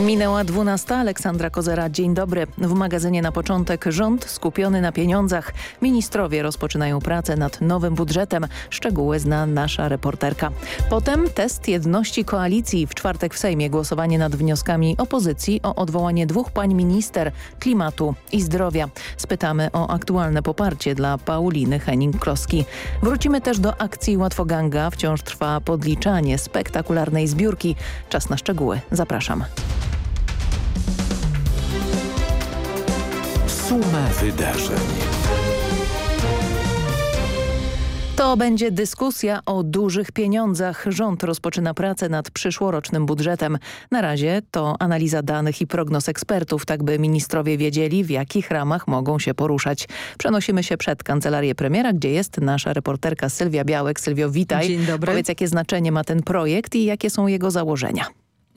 Minęła 12. Aleksandra Kozera. Dzień dobry. W magazynie na początek rząd skupiony na pieniądzach. Ministrowie rozpoczynają pracę nad nowym budżetem. Szczegóły zna nasza reporterka. Potem test jedności koalicji. W czwartek w Sejmie głosowanie nad wnioskami opozycji o odwołanie dwóch pań minister klimatu i zdrowia. Spytamy o aktualne poparcie dla Pauliny Henning-Kloski. Wrócimy też do akcji Łatwoganga. Wciąż trwa podliczanie spektakularnej zbiórki. Czas na szczegóły. Zapraszam. Suma wydarzeń. To będzie dyskusja o dużych pieniądzach. Rząd rozpoczyna pracę nad przyszłorocznym budżetem. Na razie to analiza danych i prognoz ekspertów, tak by ministrowie wiedzieli, w jakich ramach mogą się poruszać. Przenosimy się przed kancelarię premiera, gdzie jest nasza reporterka Sylwia Białek. Sylwio, witaj. Dzień dobry. Powiedz, jakie znaczenie ma ten projekt i jakie są jego założenia.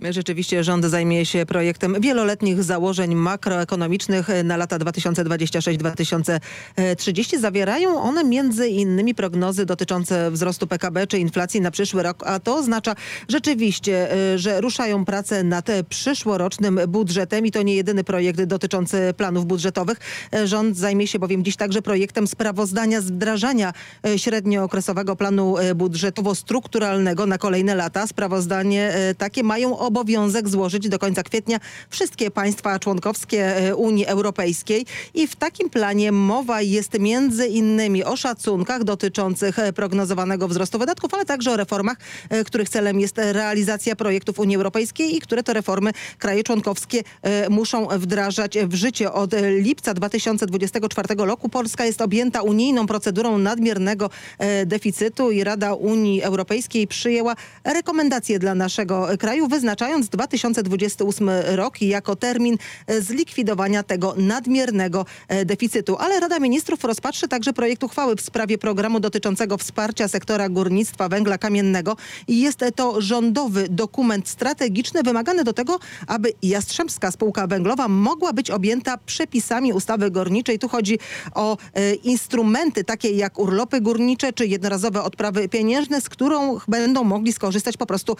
Rzeczywiście rząd zajmie się projektem wieloletnich założeń makroekonomicznych na lata 2026-2030. Zawierają one między innymi prognozy dotyczące wzrostu PKB czy inflacji na przyszły rok, a to oznacza rzeczywiście, y, że ruszają prace nad przyszłorocznym budżetem i to nie jedyny projekt dotyczący planów budżetowych. Rząd zajmie się bowiem dziś także projektem sprawozdania z wdrażania y, średniookresowego planu y, budżetowo-strukturalnego na kolejne lata. Sprawozdanie takie mają obowiązek złożyć do końca kwietnia wszystkie państwa członkowskie e, Unii Europejskiej i w takim planie mowa jest między innymi o szacunkach dotyczących e, prognozowanego wzrostu wydatków, ale także o reformach, e, których celem jest realizacja projektów Unii Europejskiej i które to reformy kraje członkowskie muszą wdrażać w życie. Od lipca 2024 roku Polska jest objęta unijną procedurą nadmiernego deficytu i Rada Unii Europejskiej przyjęła rekomendacje dla naszego kraju wyznaczając wyznaczając 2028 rok jako termin e, zlikwidowania tego nadmiernego e, deficytu. Ale Rada Ministrów rozpatrzy także projekt uchwały w sprawie programu dotyczącego wsparcia sektora górnictwa węgla kamiennego i jest to rządowy dokument strategiczny wymagany do tego, aby Jastrzębska Spółka Węglowa mogła być objęta przepisami ustawy górniczej. Tu chodzi o e, instrumenty takie jak urlopy górnicze czy jednorazowe odprawy pieniężne, z którą będą mogli skorzystać po prostu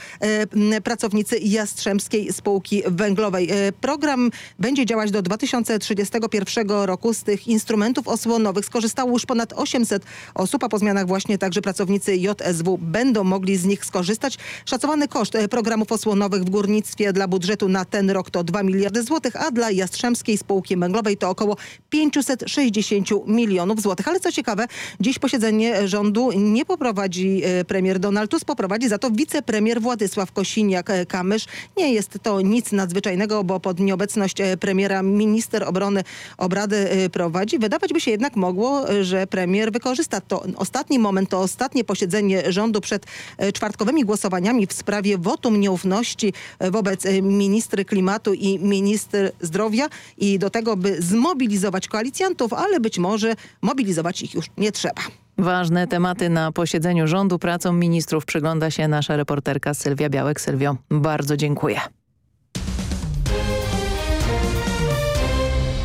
pracownicy Jastrzębskiej Spółki Węglowej. E, program będzie działać do 2031 roku. Z tych instrumentów osłonowych skorzystało już ponad 800 osób, a po zmianach właśnie także pracownicy JSW będą mogli z nich skorzystać. Szacowany koszt e, programów osłonowych w górnictwie dla budżetu na ten rok to 2 miliardy złotych, a dla Jastrzębskiej Spółki Węglowej to około 560 milionów złotych. Ale co ciekawe, dziś posiedzenie rządu nie poprowadzi e, premier Donald Tusk, poprowadzi za to wicepremier Władysław Kosiniak-Kamysz. Nie jest to nic nadzwyczajnego, bo pod nieobecność e, premiera minister obrony obrady e, prowadzi. Wydawać by się jednak mogło, e, że premier wykorzysta to ostatni moment, to ostatnie posiedzenie rządu przed czwartkowymi głosowaniami w sprawie wotum nieufności wobec ministry klimatu i minister zdrowia i do tego, by zmobilizować koalicjantów, ale być może mobilizować ich już nie trzeba. Ważne tematy na posiedzeniu rządu. Pracą ministrów przygląda się nasza reporterka Sylwia Białek. Sylwio, bardzo dziękuję.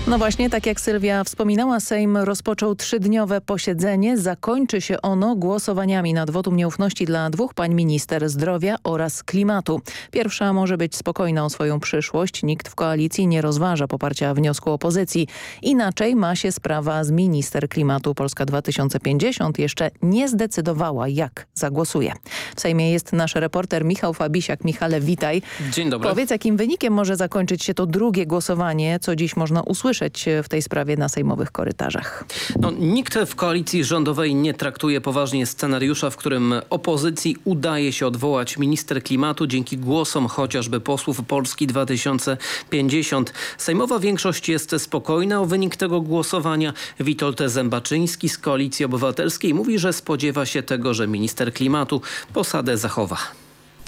No właśnie, tak jak Sylwia wspominała, Sejm rozpoczął trzydniowe posiedzenie. Zakończy się ono głosowaniami nad wotum nieufności dla dwóch pań minister zdrowia oraz klimatu. Pierwsza może być spokojna o swoją przyszłość. Nikt w koalicji nie rozważa poparcia wniosku opozycji. Inaczej ma się sprawa z minister klimatu Polska 2050. Jeszcze nie zdecydowała, jak zagłosuje. W Sejmie jest nasz reporter Michał Fabisiak. Michale, witaj. Dzień dobry. Powiedz, jakim wynikiem może zakończyć się to drugie głosowanie, co dziś można usłyszeć słyszeć w tej sprawie na sejmowych korytarzach. No, nikt w koalicji rządowej nie traktuje poważnie scenariusza, w którym opozycji udaje się odwołać minister klimatu dzięki głosom chociażby posłów Polski 2050. Sejmowa większość jest spokojna o wynik tego głosowania. Witold Zębaczyński z Koalicji Obywatelskiej mówi, że spodziewa się tego, że minister klimatu posadę zachowa.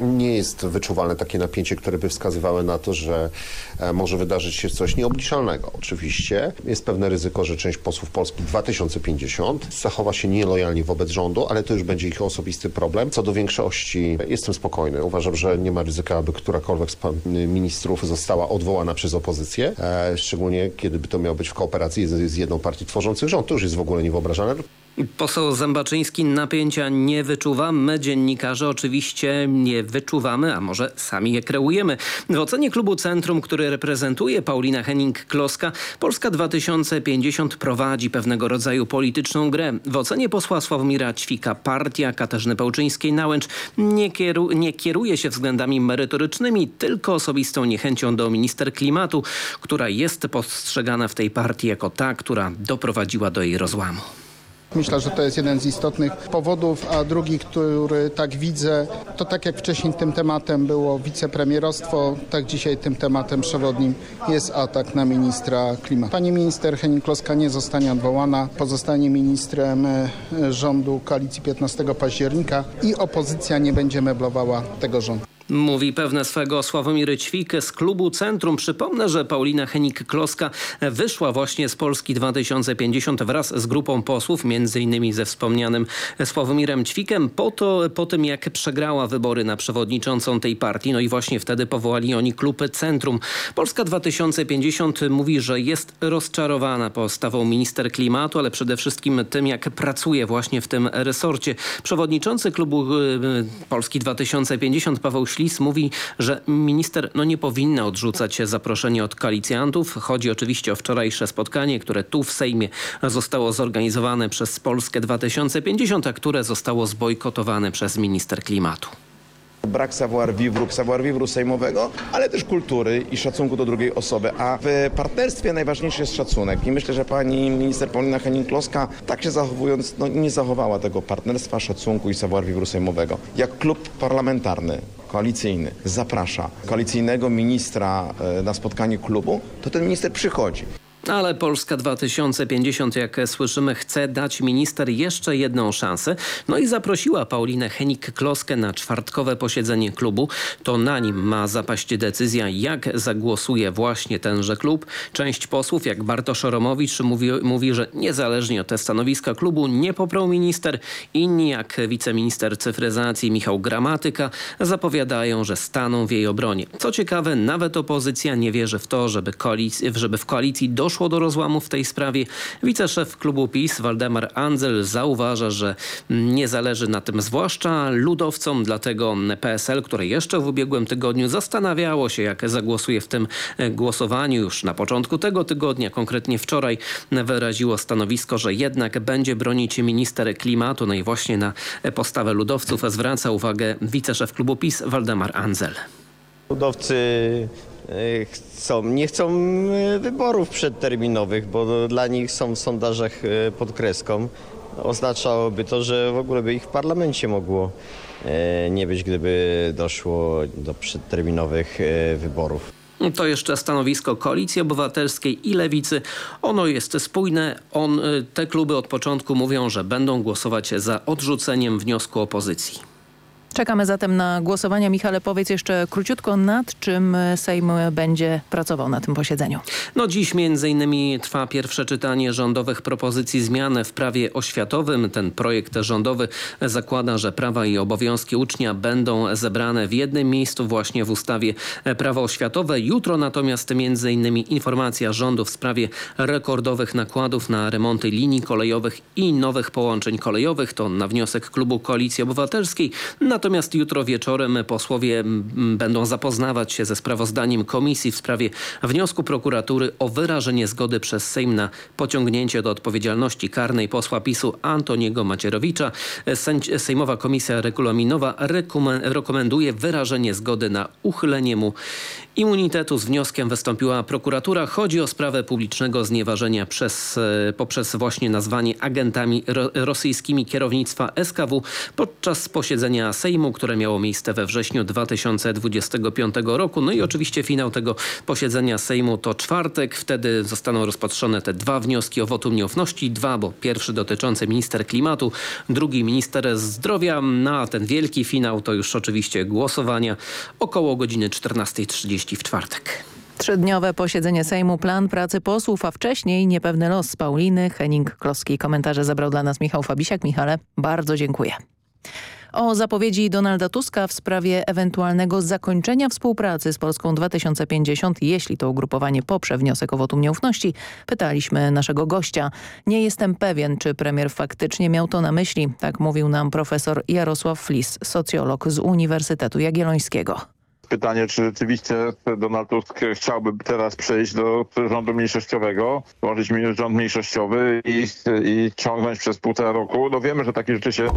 Nie jest wyczuwalne takie napięcie, które by wskazywały na to, że e, może wydarzyć się coś nieobliczalnego. Oczywiście jest pewne ryzyko, że część posłów Polski 2050 zachowa się nielojalnie wobec rządu, ale to już będzie ich osobisty problem. Co do większości jestem spokojny. Uważam, że nie ma ryzyka, aby którakolwiek z pan ministrów została odwołana przez opozycję, e, szczególnie kiedy by to miało być w kooperacji z jedną partią tworzących rząd. To już jest w ogóle niewyobrażalne. Poseł Zębaczyński napięcia nie wyczuwa. My dziennikarze oczywiście nie wyczuwamy, a może sami je kreujemy. W ocenie klubu Centrum, który reprezentuje Paulina Henning-Kloska, Polska 2050 prowadzi pewnego rodzaju polityczną grę. W ocenie posła Sławomira Ćwika partia Katarzyny Pełczyńskiej-Nałęcz nie, kieru, nie kieruje się względami merytorycznymi, tylko osobistą niechęcią do minister klimatu, która jest postrzegana w tej partii jako ta, która doprowadziła do jej rozłamu. Myślę, że to jest jeden z istotnych powodów, a drugi, który tak widzę, to tak jak wcześniej tym tematem było wicepremierostwo, tak dzisiaj tym tematem przewodnim jest atak na ministra klimatu. Pani minister Henning-Kloska nie zostanie odwołana, pozostanie ministrem e, rządu koalicji 15 października i opozycja nie będzie meblowała tego rządu. Mówi pewne swego Sławomir Ćwik z klubu Centrum. Przypomnę, że Paulina Henik-Kloska wyszła właśnie z Polski 2050 wraz z grupą posłów, między innymi ze wspomnianym Sławomirem Ćwikiem, po, to, po tym jak przegrała wybory na przewodniczącą tej partii. No i właśnie wtedy powołali oni klub Centrum. Polska 2050 mówi, że jest rozczarowana postawą minister klimatu, ale przede wszystkim tym, jak pracuje właśnie w tym resorcie. Przewodniczący klubu y, Polski 2050 Paweł Śliwicz Lis mówi, że minister no, nie powinna odrzucać zaproszenia od koalicjantów. Chodzi oczywiście o wczorajsze spotkanie, które tu w Sejmie zostało zorganizowane przez Polskę 2050, a które zostało zbojkotowane przez minister klimatu brak savoir vivre, savoir vivre sejmowego, ale też kultury i szacunku do drugiej osoby. A w partnerstwie najważniejszy jest szacunek. I myślę, że pani minister Paulina Henning-Kloska, tak się zachowując, no, nie zachowała tego partnerstwa, szacunku i savoir vivre sejmowego. Jak klub parlamentarny koalicyjny zaprasza koalicyjnego ministra e, na spotkanie klubu, to ten minister przychodzi. Ale Polska 2050, jak słyszymy, chce dać minister jeszcze jedną szansę. No i zaprosiła Paulinę Henik-Kloskę na czwartkowe posiedzenie klubu. To na nim ma zapaść decyzja, jak zagłosuje właśnie tenże klub. Część posłów, jak Bartosz Romowicz, mówi, mówi, że niezależnie od stanowiska klubu nie poprą minister. Inni, jak wiceminister cyfryzacji Michał Gramatyka, zapowiadają, że staną w jej obronie. Co ciekawe, nawet opozycja nie wierzy w to, żeby, koalic- żeby w koalicji doszło doszło do rozłamu w tej sprawie. Wiceszef klubu PiS Waldemar Andzel zauważa, że nie zależy na tym zwłaszcza ludowcom, dlatego PSL, które jeszcze w ubiegłym tygodniu zastanawiało się, jak zagłosuje w tym głosowaniu już na początku tego tygodnia, konkretnie wczoraj wyraziło stanowisko, że jednak będzie bronić minister klimatu. No i właśnie na postawę ludowców zwraca uwagę wiceszef klubu PiS Waldemar Andzel. Ludowcy chcą, nie chcą e, wyborów przedterminowych, bo dla nich są w sondażach e, pod kreską. Oznaczałoby to, że w ogóle by ich w parlamencie mogło nie być, gdyby doszło do przedterminowych wyborów. To jeszcze stanowisko Koalicji Obywatelskiej i Lewicy. Ono jest spójne. On, te kluby od początku mówią, że będą głosować za odrzuceniem wniosku opozycji. Czekamy zatem na głosowania. Michale, powiedz jeszcze króciutko, nad czym Sejm będzie pracował na tym posiedzeniu. No dziś między innymi trwa pierwsze czytanie rządowych propozycji zmian w prawie oświatowym. Ten projekt rządowy zakłada, że prawa i obowiązki ucznia będą zebrane w jednym miejscu właśnie w ustawie prawo oświatowe. Jutro natomiast między innymi informacja rządu w sprawie rekordowych nakładów na remonty linii kolejowych i nowych połączeń kolejowych. To na wniosek klubu Koalicji Obywatelskiej. Na Natomiast jutro wieczorem posłowie będą zapoznawać się ze sprawozdaniem komisji w sprawie wniosku prokuratury o wyrażenie zgody przez Sejm na pociągnięcie do odpowiedzialności karnej posła PiSu Antoniego Macierowicza. Sejmowa Komisja Regulaminowa rekomenduje wyrażenie zgody na uchylenie mu Immunitetu z wnioskiem wystąpiła prokuratura. Chodzi o sprawę publicznego znieważenia przez, e, poprzez właśnie nazwanie agentami ro, rosyjskimi kierownictwa SKW podczas posiedzenia Sejmu, które miało miejsce we wrześniu 2025 roku. No i oczywiście finał tego posiedzenia Sejmu to czwartek. Wtedy zostaną rozpatrzone te dwa wnioski o wotum nieufności. Dwa, bo pierwszy dotyczący minister klimatu, drugi minister zdrowia. Na ten wielki finał to już oczywiście głosowania około godziny 14.30 w czwartek. Trzydniowe posiedzenie Sejmu, plan pracy posłów, a wcześniej niepewny los Pauliny. Henning Kloski komentarze zabrał dla nas Michał Fabisiak. Michale, bardzo dziękuję. O zapowiedzi Donalda Tuska w sprawie ewentualnego zakończenia współpracy z Polską 2050, jeśli to ugrupowanie poprze wniosek o wotum nieufności, pytaliśmy naszego gościa. Nie jestem pewien, czy premier faktycznie miał to na myśli, tak mówił nam profesor Jarosław Flis, socjolog z Uniwersytetu Jagiellońskiego pytanie, czy rzeczywiście Donald Tusk chciałby teraz przejść do rządu mniejszościowego, tworzyć rząd mniejszościowy i, i ciągnąć przez półtora roku. No wiemy, że takie rzeczy się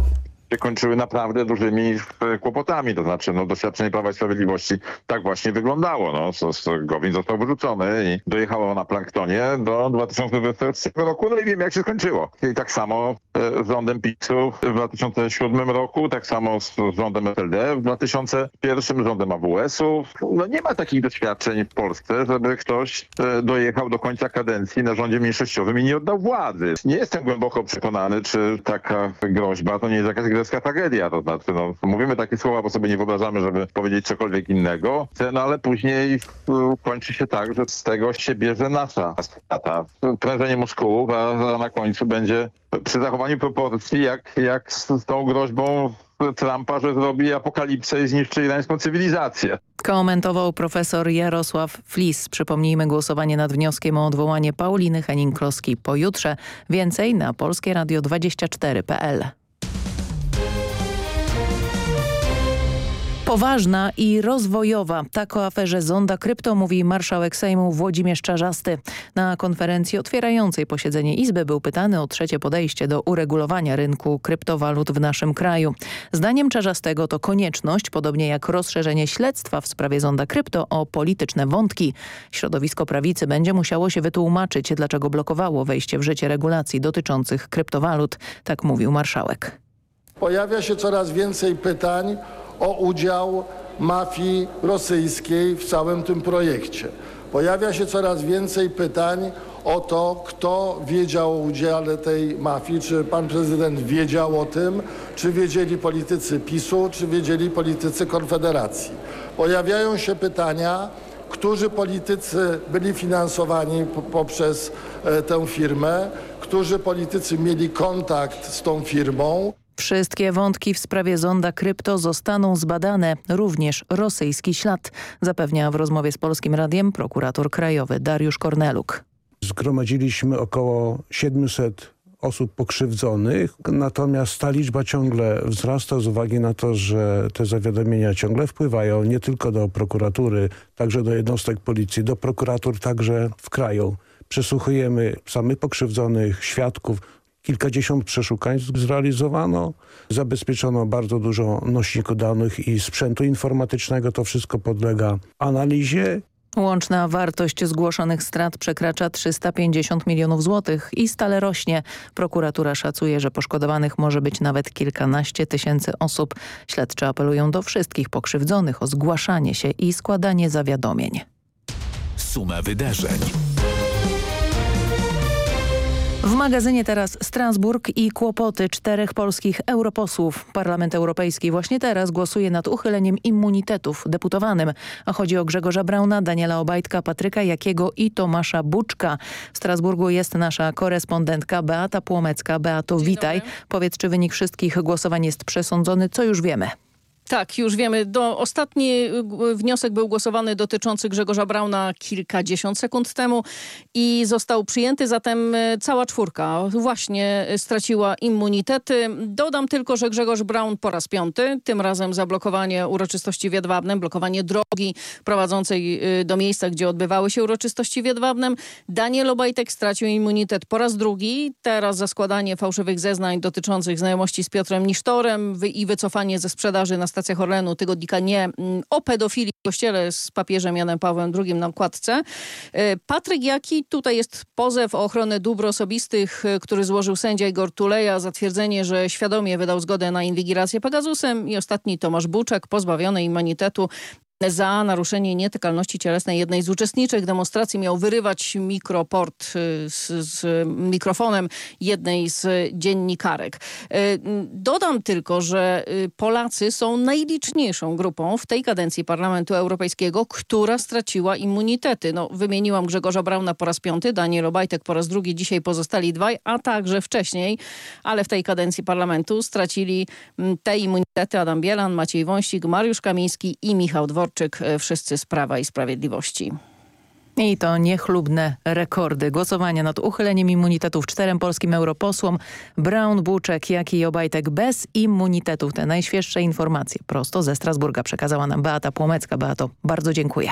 się kończyły naprawdę dużymi e, kłopotami. To znaczy no, doświadczenie Prawa i Sprawiedliwości tak właśnie wyglądało. No, Gowin został wyrzucony i dojechało na planktonie do 2023 roku. No i wiem jak się skończyło. I tak samo e, z rządem PiSu w 2007 roku, tak samo z rządem SLD w 2001, rządem AWS-u. No nie ma takich doświadczeń w Polsce, żeby ktoś e, dojechał do końca kadencji na rządzie mniejszościowym i nie oddał władzy. Nie jestem głęboko przekonany, czy taka groźba to nie jest jakaś grecka tragedia. To znaczy, no, mówimy takie słowa, bo sobie nie wyobrażamy, żeby powiedzieć cokolwiek innego, no ale później kończy się tak, że z tego się bierze nasza strata. Prężenie muskułów, a, na końcu będzie przy zachowaniu proporcji, jak, jak z tą groźbą Trumpa, że zrobi apokalipsę i zniszczy irańską cywilizację. Komentował profesor Jarosław Flis. Przypomnijmy głosowanie nad wnioskiem o odwołanie Pauliny Henning-Kloski pojutrze. Więcej na polskieradio24.pl. Poważna i rozwojowa. Tak o aferze Zonda Krypto mówi marszałek Sejmu Włodzimierz Czarzasty. Na konferencji otwierającej posiedzenie Izby był pytany o trzecie podejście do uregulowania rynku kryptowalut w naszym kraju. Zdaniem Czarzastego to konieczność, podobnie jak rozszerzenie śledztwa w sprawie Zonda Krypto o polityczne wątki. Środowisko prawicy będzie musiało się wytłumaczyć, dlaczego blokowało wejście w życie regulacji dotyczących kryptowalut. Tak mówił marszałek. Pojawia się coraz więcej pytań o udział mafii rosyjskiej w całym tym projekcie. Pojawia się coraz więcej pytań o to, kto wiedział o udziale tej mafii, czy pan prezydent wiedział o tym, czy wiedzieli politycy PiSu, czy wiedzieli politycy Konfederacji. Pojawiają się pytania, którzy politycy byli finansowani poprzez e, tę firmę, którzy politycy mieli kontakt z tą firmą. Wszystkie wątki w sprawie zonda krypto zostaną zbadane, również rosyjski ślad, zapewnia w rozmowie z Polskim Radiem prokurator krajowy Dariusz Korneluk. Zgromadziliśmy około 700 osób pokrzywdzonych, natomiast ta liczba ciągle wzrasta z uwagi na to, że te zawiadomienia ciągle wpływają nie tylko do prokuratury, także do jednostek policji, do prokuratur także w kraju. Przesłuchujemy samych pokrzywdzonych, świadków, Kilkadziesiąt przeszukań zrealizowano, zabezpieczono bardzo dużo nośników danych i sprzętu informatycznego. To wszystko podlega analizie. Łączna wartość zgłoszonych strat przekracza 350 milionów złotych i stale rośnie. Prokuratura szacuje, że poszkodowanych może być nawet kilkanaście tysięcy osób. Śledczy apelują do wszystkich pokrzywdzonych o zgłaszanie się i składanie zawiadomień. Suma wydarzeń. W magazynie teraz Strasburg i kłopoty czterech polskich europosłów. Parlament Europejski właśnie teraz głosuje nad uchyleniem immunitetów deputowanym. A chodzi o Grzegorza Brauna, Daniela Obajtka, Patryka Jakiego i Tomasza Buczka. W Strasburgu jest nasza korespondentka Beata Płomecka. Beato, witaj. Powiedz, czy wynik wszystkich głosowań jest przesądzony? Co już wiemy? Tak, już wiemy. Do, ostatni y, wniosek był głosowany dotyczący Grzegorza Brauna kilkadziesiąt sekund temu i został przyjęty, zatem y, cała czwórka właśnie straciła immunitety. Dodam tylko, że Grzegorz Braun po raz piąty, tym razem za blokowanie uroczystości w Jedwabnem, blokowanie drogi prowadzącej y, do miejsca, gdzie odbywały się uroczystości w Jedwabnem. Daniel Obajtek stracił immunitet po raz drugi, teraz za składanie fałszywych zeznań dotyczących znajomości z Piotrem Nisztorem i wycofanie ze sprzedaży na stacjach Orlenu tygodnika Nie mm, o pedofilii w kościele z papieżem Janem Pawłem II na okładce. E, Patryk Jaki, tutaj jest pozew o ochronę dóbr osobistych, e, który złożył sędzia Igor Tuleja. Za twierdzenie, że świadomie wydał zgodę na inwigilację Pegasusem. I ostatni Tomasz Buczek, pozbawiony immunitetu za naruszenie nietykalności cielesnej jednej z uczestniczek demonstracji miał wyrywać mikroport y, z, z mikrofonem jednej z dziennikarek. Y, Dodam tylko, że y, Polacy są najliczniejszą grupą w tej kadencji Parlamentu Europejskiego, która straciła immunitety. No, wymieniłam Grzegorza Brauna po raz piąty, Daniel Obajtek po raz drugi, dzisiaj pozostali dwaj, a także wcześniej, ale w tej kadencji Parlamentu stracili mm, te immunitety Adam Bielan, Maciej Wąsik, Mariusz Kamiński i Michał Dworczyk. Dworczyk, wszyscy z Prawa i Sprawiedliwości. I to niechlubne rekordy. Głosowania nad uchyleniem immunitetów czterem polskim europosłom. Braun, Buczek, jak i Obajtek bez immunitetów. Te najświeższe informacje prosto ze Strasburga przekazała nam Beata Płomecka. Beato, bardzo dziękuję.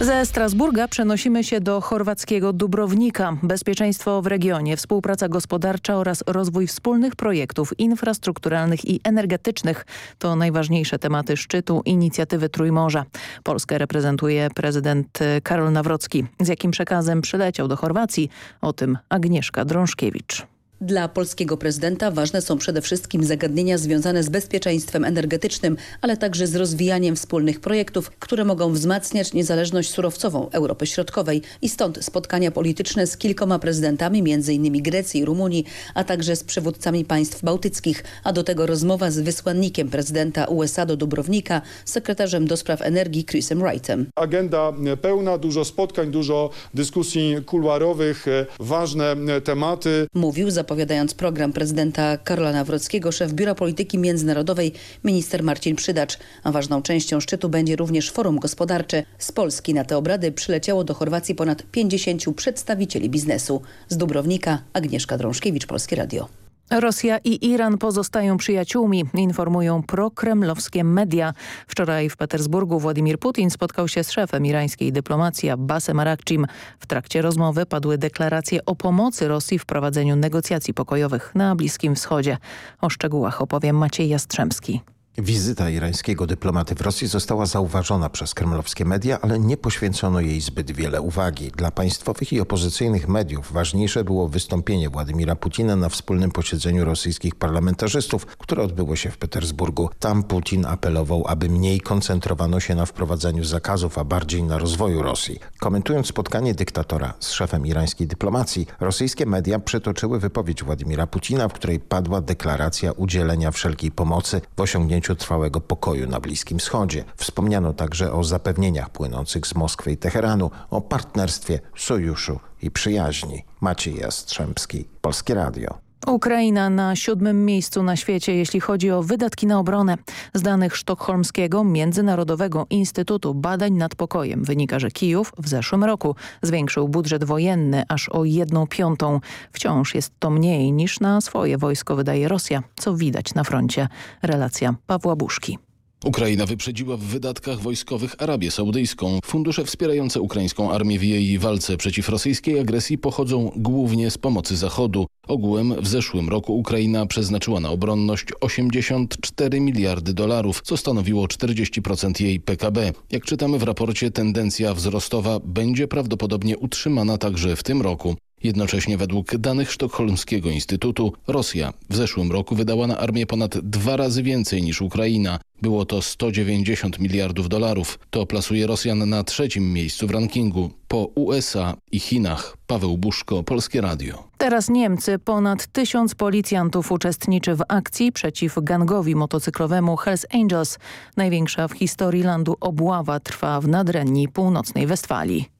Ze Strasburga przenosimy się do chorwackiego Dubrownika. Bezpieczeństwo w regionie, współpraca gospodarcza oraz rozwój wspólnych projektów infrastrukturalnych i energetycznych to najważniejsze tematy szczytu inicjatywy Trójmorza. Polskę reprezentuje prezydent Karol Nawrocki. Z jakim przekazem przyleciał do Chorwacji? O tym Agnieszka Drążkiewicz. Dla polskiego prezydenta ważne są przede wszystkim zagadnienia związane z bezpieczeństwem energetycznym, ale także z rozwijaniem wspólnych projektów, które mogą wzmacniać niezależność surowcową Europy Środkowej i stąd spotkania polityczne z kilkoma prezydentami, m.in. Grecji i Rumunii, a także z przywódcami państw bałtyckich, a do tego rozmowa z wysłannikiem prezydenta USA do Dubrownika, sekretarzem do spraw energii Chrisem Wrightem. Agenda pełna, dużo spotkań, dużo dyskusji kuluarowych, ważne tematy. Mówił zapowiadając program prezydenta Karola Nawrockiego szef Biura Polityki Międzynarodowej minister Marcin Przydacz. A ważną częścią szczytu będzie również forum gospodarcze. Z Polski na te obrady przyleciało do Chorwacji ponad 50 przedstawicieli biznesu. Z Dubrownika Agnieszka Drążkiewicz, Polskie Radio. Rosja i Iran pozostają przyjaciółmi, informują prokremlowskie media. Wczoraj w Petersburgu Władimir Putin spotkał się z szefem irańskiej dyplomacji Abbasem Arakczym. W trakcie rozmowy padły deklaracje o pomocy Rosji w prowadzeniu negocjacji pokojowych na Bliskim Wschodzie. O szczegółach opowie Maciej Jastrzębski. Wizyta irańskiego dyplomaty w Rosji została zauważona przez kremlowskie media, ale nie poświęcono jej zbyt wiele uwagi. Dla państwowych i opozycyjnych mediów ważniejsze było wystąpienie Władimira Putina na wspólnym posiedzeniu rosyjskich parlamentarzystów, które odbyło się w Petersburgu. Tam Putin apelował, aby mniej koncentrowano się na wprowadzaniu zakazów, a bardziej na rozwoju Rosji. Komentując spotkanie dyktatora z szefem irańskiej dyplomacji, rosyjskie media przytoczyły wypowiedź Władimira Putina, w której padła deklaracja udzielenia wszelkiej pomocy w osiągnięciu trwałego pokoju na Bliskim Wschodzie. Wspomniano także o zapewnieniach płynących z Moskwy i Teheranu, o partnerstwie, sojuszu i przyjaźni. Maciej Jastrzębski, Polskie Radio. Ukraina na siódmym miejscu na świecie, jeśli chodzi o wydatki na obronę. Z danych sztokholmskiego Międzynarodowego Instytutu Badań nad Pokojem wynika, że Kijów w zeszłym roku zwiększył budżet wojenny aż o jedną piątą. Wciąż jest to mniej niż na swoje wojsko wydaje Rosja, co widać na froncie. Relacja Pawła Buszki. Ukraina wyprzedziła w wydatkach wojskowych Arabię Saudyjską. Fundusze wspierające ukraińską armię w jej walce przeciw rosyjskiej agresji pochodzą głównie z pomocy Zachodu. Ogółem w zeszłym roku Ukraina przeznaczyła na obronność 84 miliardy dolarów, co stanowiło 40% jej PKB. Jak czytamy w raporcie, tendencja wzrostowa będzie prawdopodobnie utrzymana także w tym roku. Jednocześnie według danych Sztokholmskiego Instytutu Rosja w zeszłym roku wydała na armię ponad dwa razy więcej niż Ukraina. Było to 190 miliardów dolarów. To plasuje Rosjan na trzecim miejscu w rankingu po USA i Chinach. Paweł Buszko, Polskie Radio. Teraz Niemcy. Ponad tysiąc policjantów uczestniczy w akcji przeciw gangowi motocyklowemu Hells Angels. Największa w historii landu obława trwa w nadrenni północnej Westfalii.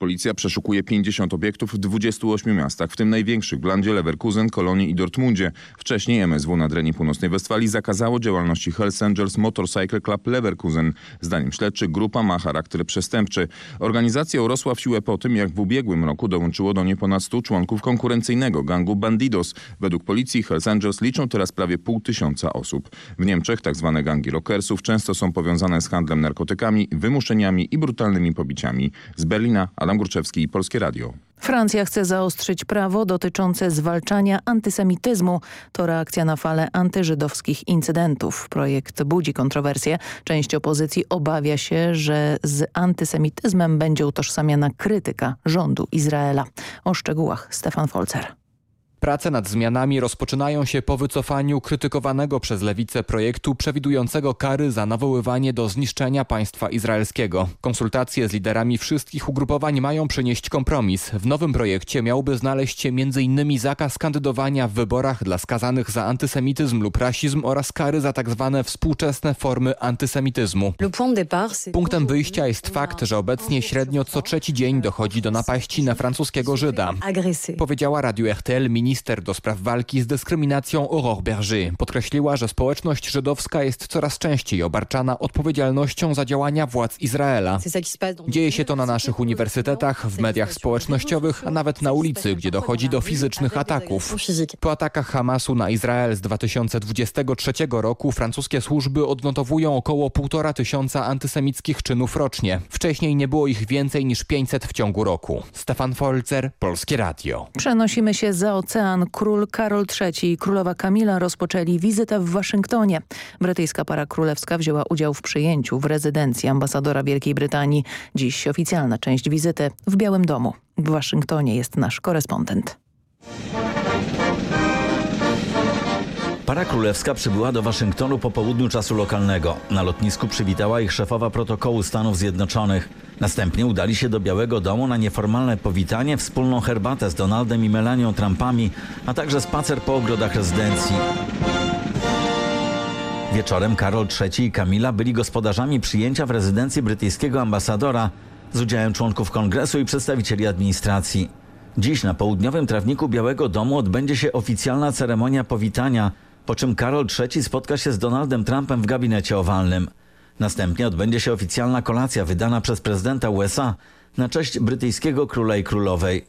Policja przeszukuje 50 obiektów w 28 miastach, w tym największych w Landzie, Leverkusen, Kolonii i Dortmundzie. Wcześniej MSW na Dreni Północnej Westfalii zakazało działalności Hells Angels Motorcycle Club Leverkusen. Zdaniem śledczych grupa ma charakter przestępczy. Organizacja urosła w siłę po tym, jak w ubiegłym roku dołączyło do niej ponad 100 członków konkurencyjnego gangu Bandidos. Według policji Hells Angels liczą teraz prawie pół tysiąca osób. W Niemczech tzw. Tak gangi rockersów często są powiązane z handlem narkotykami, wymuszeniami i brutalnymi pobiciami. Z Berlina Adam Górczewski, Polskie Radio. Francja chce zaostrzyć prawo dotyczące zwalczania antysemityzmu. To reakcja na falę antyżydowskich incydentów. Projekt budzi kontrowersje. Część opozycji obawia się, że z antysemityzmem będzie utożsamiana krytyka rządu Izraela. O szczegółach Stefan Folzer. Prace nad zmianami rozpoczynają się po wycofaniu krytykowanego przez lewicę projektu przewidującego kary za nawoływanie do zniszczenia państwa izraelskiego. Konsultacje z liderami wszystkich ugrupowań mają przynieść kompromis. W nowym projekcie miałby znaleźć się m.in. zakaz kandydowania w wyborach dla skazanych za antysemityzm lub rasizm oraz kary za tzw. Tak współczesne formy antysemityzmu. Punktem wyjścia jest fakt, że obecnie średnio co trzeci dzień dochodzi do napaści na francuskiego Żyda. Powiedziała Radio RTL minister do spraw walki z dyskryminacją Aurore Berger. Podkreśliła, że społeczność żydowska jest coraz częściej obarczana odpowiedzialnością za działania władz Izraela. Dzieje się to na naszych uniwersytetach, w mediach społecznościowych, a nawet na ulicy, gdzie dochodzi do fizycznych ataków. Po atakach Hamasu na Izrael z 2023 roku francuskie służby odnotowują około półtora tysiąca antysemickich czynów rocznie. Wcześniej nie było ich więcej niż 500 w ciągu roku. Stefan Folzer, Polskie Radio. Przenosimy się za ocean ocean król Karol III i królowa Kamila rozpoczęli wizytę w Waszyngtonie. Brytyjska para królewska wzięła udział w przyjęciu w rezydencji ambasadora Wielkiej Brytanii. Dziś oficjalna część wizyty w Białym Domu. W Waszyngtonie jest nasz korespondent. Para królewska przybyła do Waszyngtonu po południu czasu lokalnego. Na lotnisku przywitała ich szefowa protokołu Stanów Zjednoczonych. Następnie udali się do Białego Domu na nieformalne powitanie, wspólną herbatę z Donaldem i Melanią Trumpami, a także spacer po ogrodach rezydencji. Wieczorem Karol III i Kamila byli gospodarzami przyjęcia w rezydencji brytyjskiego ambasadora z udziałem członków kongresu i przedstawicieli administracji. Dziś na południowym trawniku Białego Domu odbędzie się oficjalna ceremonia powitania, po czym Karol III spotka się z Donaldem Trumpem w gabinecie owalnym. Następnie odbędzie się oficjalna kolacja wydana przez prezydenta USA na cześć brytyjskiego króla i królowej.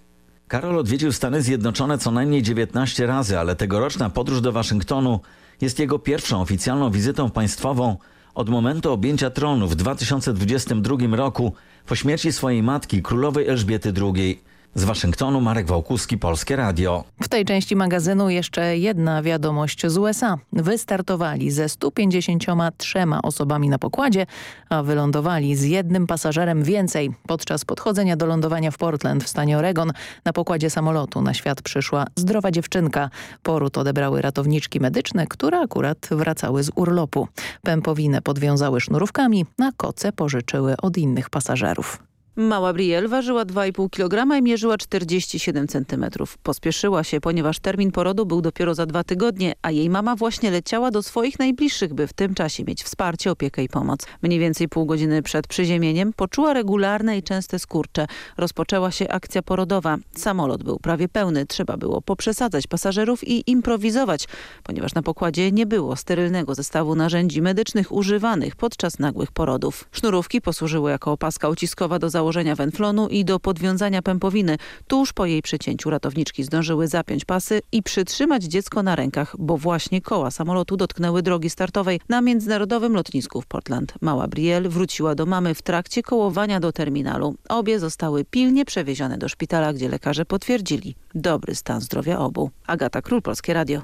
Karol odwiedził Stany Zjednoczone co najmniej 19 razy, ale tegoroczna podróż do Waszyngtonu jest jego pierwszą oficjalną wizytą państwową od momentu objęcia tronu w 2022 roku po śmierci swojej matki, królowej Elżbiety II. Z Waszyngtonu Marek Wałkuski, Polskie Radio. W tej części magazynu jeszcze jedna wiadomość z USA. Wystartowali ze 153 osobami na pokładzie, a wylądowali z jednym pasażerem więcej. Podczas podchodzenia do lądowania w Portland w stanie Oregon na pokładzie samolotu na świat przyszła zdrowa dziewczynka. Poród odebrały ratowniczki medyczne, które akurat wracały z urlopu. Pępowinę podwiązały sznurówkami, na koce pożyczyły od innych pasażerów. Mała Brielle ważyła 2,5 kg i mierzyła 47 cm. Pospieszyła się, ponieważ termin porodu był dopiero za dwa tygodnie, a jej mama właśnie leciała do swoich najbliższych, by w tym czasie mieć wsparcie, opiekę i pomoc. Mniej więcej pół godziny przed przyziemieniem poczuła regularne i częste skurcze. Rozpoczęła się akcja porodowa. Samolot był prawie pełny. Trzeba było poprzesadzać pasażerów i improwizować, ponieważ na pokładzie nie było sterylnego zestawu narzędzi medycznych używanych podczas nagłych porodów. Sznurówki posłużyły jako opaska uciskowa do założenia założenia węflonu i do podwiązania pępowiny. Tuż po jej przycięciu ratowniczki zdążyły zapiąć pasy i przytrzymać dziecko na rękach, bo właśnie koła samolotu dotknęły drogi startowej na międzynarodowym lotnisku w Portland. Mała Brielle wróciła do mamy w trakcie kołowania do terminalu. Obie zostały pilnie przewiezione do szpitala, gdzie lekarze potwierdzili dobry stan zdrowia obu. Agata Król, Polskie Radio.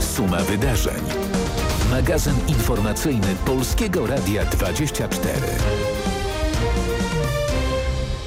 Suma wydarzeń. Magazyn informacyjny Polskiego Radia 24.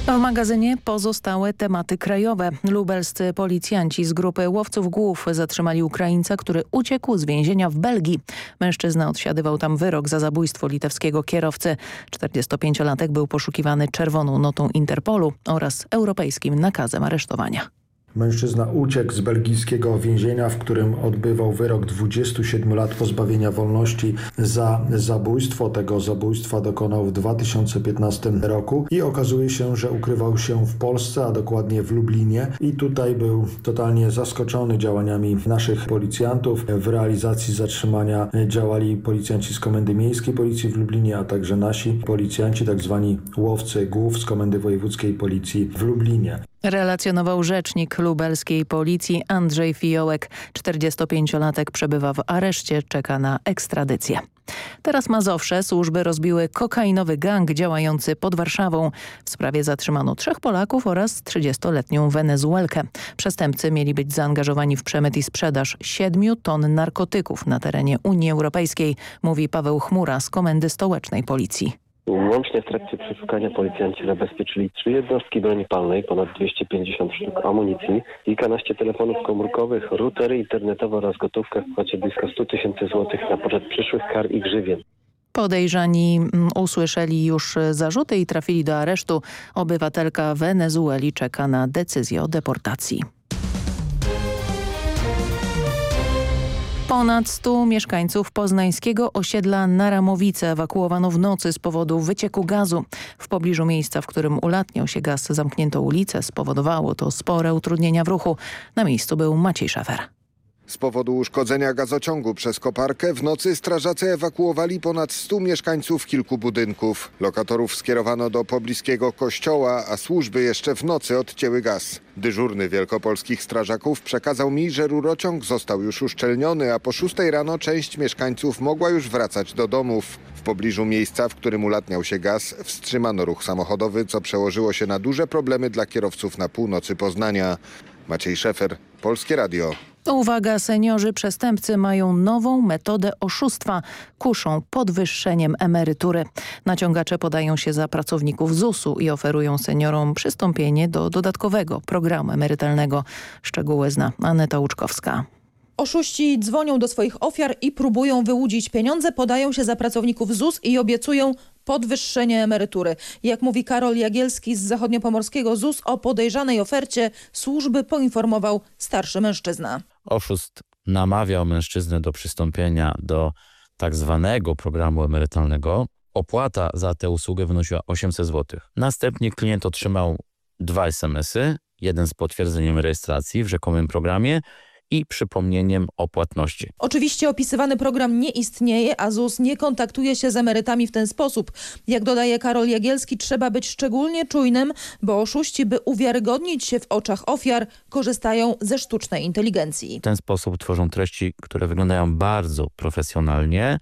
W magazynie pozostałe tematy krajowe. Lubelscy policjanci z grupy łowców głów zatrzymali Ukraińca, który uciekł z więzienia w Belgii. Mężczyzna odsiadywał tam wyrok za zabójstwo litewskiego kierowcy. 45-latek był poszukiwany czerwoną notą Interpolu oraz europejskim nakazem aresztowania. Mężczyzna uciekł z belgijskiego więzienia, w którym odbywał wyrok 27 lat pozbawienia wolności za zabójstwo. Tego zabójstwa dokonał w 2015 roku i okazuje się, że ukrywał się w Polsce, a dokładnie w Lublinie i tutaj był totalnie zaskoczony działaniami naszych policjantów. W realizacji zatrzymania działali policjanci z Komendy Miejskiej Policji w Lublinie, a także nasi policjanci, tak zwani łowcy głów z Komendy Wojewódzkiej Policji w Lublinie. Relacjonował rzecznik lubelskiej policji Andrzej Fiołek. 45-latek przebywa w areszcie, czeka na ekstradycję. Teraz Mazowsze służby rozbiły kokainowy gang działający pod Warszawą. W sprawie zatrzymano trzech Polaków oraz 30-letnią Wenezuelkę. Przestępcy mieli być zaangażowani w przemyt i sprzedaż 7 ton narkotyków na terenie Unii Europejskiej, mówi Paweł Chmura z Komendy Stołecznej Policji. Łącznie w trakcie przeszukania policjanci zabezpieczyli trzy jednostki broni palnej, ponad 250 sztuk amunicji, kilkanaście telefonów komórkowych, routery internetowe oraz gotówkę w kwocie blisko 100 tysięcy złotych na poczet przyszłych kar i grzywien. Podejrzani mm, usłyszeli już zarzuty i trafili do aresztu. Obywatelka Wenezueli czeka na decyzję o deportacji. Ponad 100 mieszkańców poznańskiego osiedla Naramowice ewakuowano w nocy z powodu wycieku gazu. W pobliżu miejsca, w którym ulatniał się gaz, zamknięto ulicę. Spowodowało to spore utrudnienia w ruchu. Na miejscu był Maciej Szafer. Z powodu uszkodzenia gazociągu przez koparkę w nocy strażacy ewakuowali ponad 100 mieszkańców kilku budynków. Lokatorów skierowano do pobliskiego kościoła, a służby jeszcze w nocy odcięły gaz. Dyżurny wielkopolskich strażaków przekazał mi, że rurociąg został już uszczelniony, a po 6 rano część mieszkańców mogła już wracać do domów. W pobliżu miejsca, w którym ulatniał się gaz, wstrzymano ruch samochodowy, co przełożyło się na duże problemy dla kierowców na północy Poznania. Maciej Szefer, Polskie Radio. Uwaga, seniorzy przestępcy mają nową metodę oszustwa. Kuszą podwyższeniem emerytury. Naciągacze podają się za pracowników ZUS-u i oferują seniorom przystąpienie do dodatkowego programu emerytalnego. Szczegóły zna Aneta Łuczkowska. Oszuści dzwonią do swoich ofiar i próbują wyłudzić pieniądze, podają się za pracowników ZUS i obiecują podwyższenie emerytury. Jak mówi Karol Jagielski z zachodniopomorskiego ZUS o podejrzanej ofercie służby poinformował starszy mężczyzna. Oszust namawiał mężczyznę do przystąpienia do tak zwanego programu emerytalnego. Opłata za tę usługę wynosiła 800 zł. Następnie klient otrzymał dwa SMS-y, jeden z potwierdzeniem rejestracji w rzekomym programie i przypomnieniem o płatności. Oczywiście opisywany program nie istnieje, a ZUS nie kontaktuje się z emerytami w ten sposób. Jak dodaje Karol Jagielski, trzeba być szczególnie czujnym, bo oszuści, by uwiarygodnić się w oczach ofiar, korzystają ze sztucznej inteligencji. W ten sposób tworzą treści, które wyglądają bardzo profesjonalnie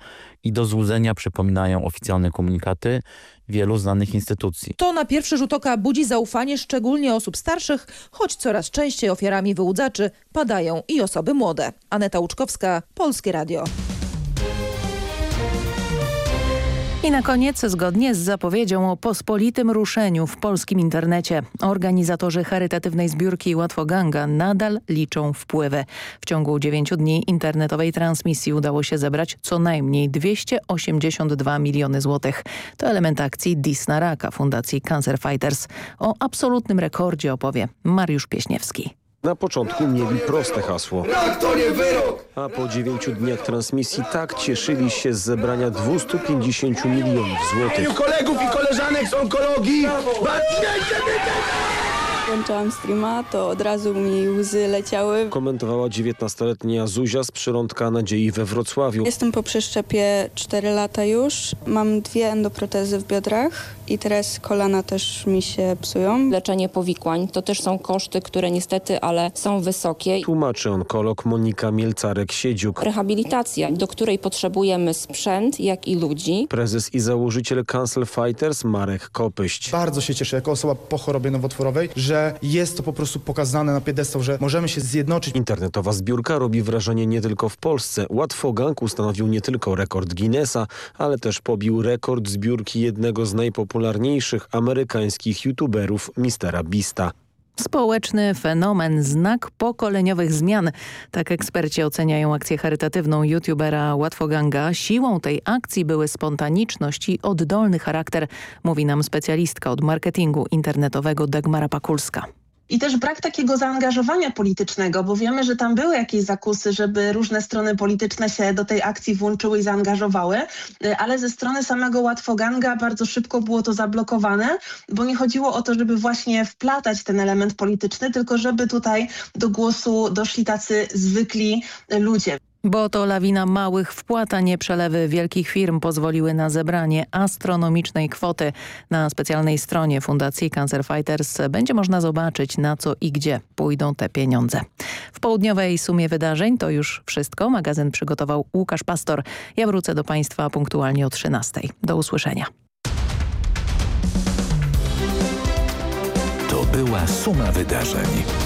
i do złudzenia przypominają oficjalne komunikaty wielu znanych instytucji. To na pierwszy rzut oka budzi zaufanie szczególnie osób starszych, choć coraz częściej ofiarami wyłudzaczy padają i osoby młode. Aneta Łuczkowska, Polskie Radio. I na koniec, zgodnie z zapowiedzią o pospolitym ruszeniu w polskim internecie, organizatorzy charytatywnej zbiórki Łatwoganga nadal liczą wpływy. W ciągu 9 dni internetowej transmisji udało się zebrać co najmniej 282 miliony złotych. To element akcji Dis na raka Fundacji Cancer Fighters. O absolutnym rekordzie opowie Mariusz Pieśniewski. Na początku mieli proste hasło. A po dziewięciu dniach transmisji tak cieszyli się z zebrania 250 milionów złotych. kolegów i koleżanek z onkologii, Włączałam streama, to od razu mi łzy leciały. Komentowała 19-letnia Zuzia z przyrądka Nadziei we Wrocławiu. Jestem po przeszczepie 4 lata już. Mam dwie endoprotezy w biodrach i teraz kolana też mi się psują. Leczenie powikłań to też są koszty, które niestety, ale są wysokie. Tłumaczy onkolog Monika Mielcarek-Siedziuk. Rehabilitacja, do której potrzebujemy sprzęt, jak i ludzi. Prezes i założyciel Cancel Fighters Marek Kopyść. Bardzo się cieszę jako osoba po chorobie nowotworowej, że jest to po prostu pokazane na piedestał, że możemy się zjednoczyć. Internetowa zbiórka robi wrażenie nie tylko w Polsce. Łatwogang ustanowił nie tylko rekord Guinnessa, ale też pobił rekord zbiórki jednego z najpopularniejszych amerykańskich youtuberów, Mistera Bista. Społeczny fenomen, znak pokoleniowych zmian. Tak eksperci oceniają akcję charytatywną youtubera Łatwoganga. Siłą tej akcji były spontaniczność i oddolny charakter, mówi nam specjalistka od marketingu internetowego Dagmara Pakulska i też brak takiego zaangażowania politycznego, bo wiemy, że tam były jakieś zakusy, żeby różne strony polityczne się do tej akcji włączyły i zaangażowały, y, ale ze strony samego Łatwoganga bardzo szybko było to zablokowane, bo nie chodziło o to, żeby właśnie wplatać ten element polityczny, tylko żeby tutaj do głosu doszli tacy zwykli ludzie. Bo to lawina małych wpłat, a nie przelewy wielkich firm pozwoliły na zebranie astronomicznej kwoty. Na specjalnej stronie Fundacji Cancer Fighters będzie można zobaczyć na co i gdzie pójdą te pieniądze. W południowej sumie wydarzeń to już wszystko. Magazyn przygotował Łukasz Pastor. Ja wrócę do Państwa punktualnie o 13. Do usłyszenia. To była suma wydarzeń.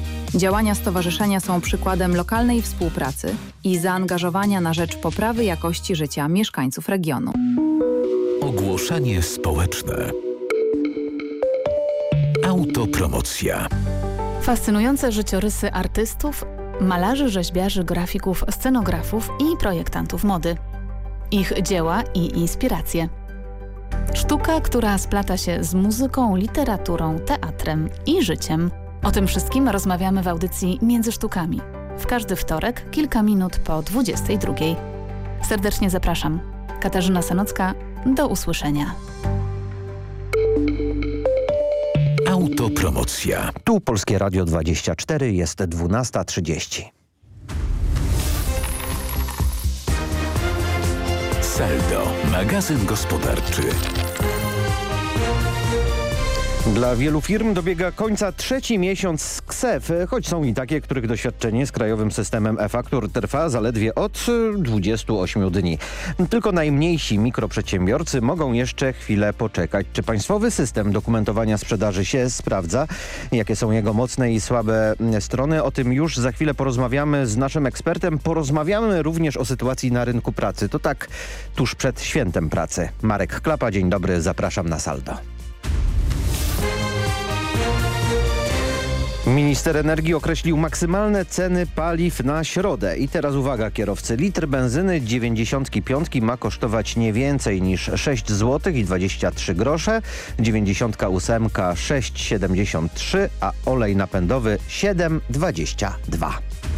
Działania stowarzyszenia są przykładem lokalnej współpracy i zaangażowania na rzecz poprawy jakości życia mieszkańców regionu. Ogłoszenie społeczne. Autopromocja. Fascynujące życiorysy artystów, malarzy, rzeźbiarzy, grafików, scenografów i projektantów mody. Ich dzieła i inspiracje. Sztuka, która splata się z muzyką, literaturą, teatrem i życiem – o tym wszystkim rozmawiamy w audycji Między Sztukami. W każdy wtorek, kilka minut po 22. Serdecznie zapraszam. Katarzyna Sanocka, do usłyszenia. Autopromocja. Tu Polskie Radio 24 jest 12.30. Saldo, magazyn gospodarczy. Dla wielu firm dobiega końca trzeci miesiąc KSEF, choć są i takie, których doświadczenie z krajowym systemem e-faktur trwa zaledwie od 28 dni. Tylko najmniejsi mikroprzedsiębiorcy mogą jeszcze chwilę poczekać. Czy państwowy system dokumentowania sprzedaży się sprawdza? Jakie są jego mocne i słabe strony? O tym już za chwilę porozmawiamy z naszym ekspertem. Porozmawiamy również o sytuacji na rynku pracy. To tak tuż przed świętem pracy. Marek Klapa, dzień dobry, zapraszam na saldo. Minister energii określił maksymalne ceny paliw na środę. I teraz uwaga kierowcy. Litr benzyny 95 ma kosztować nie więcej niż 6 zł i 23 grosze, 98 6,73, a olej napędowy 7,22.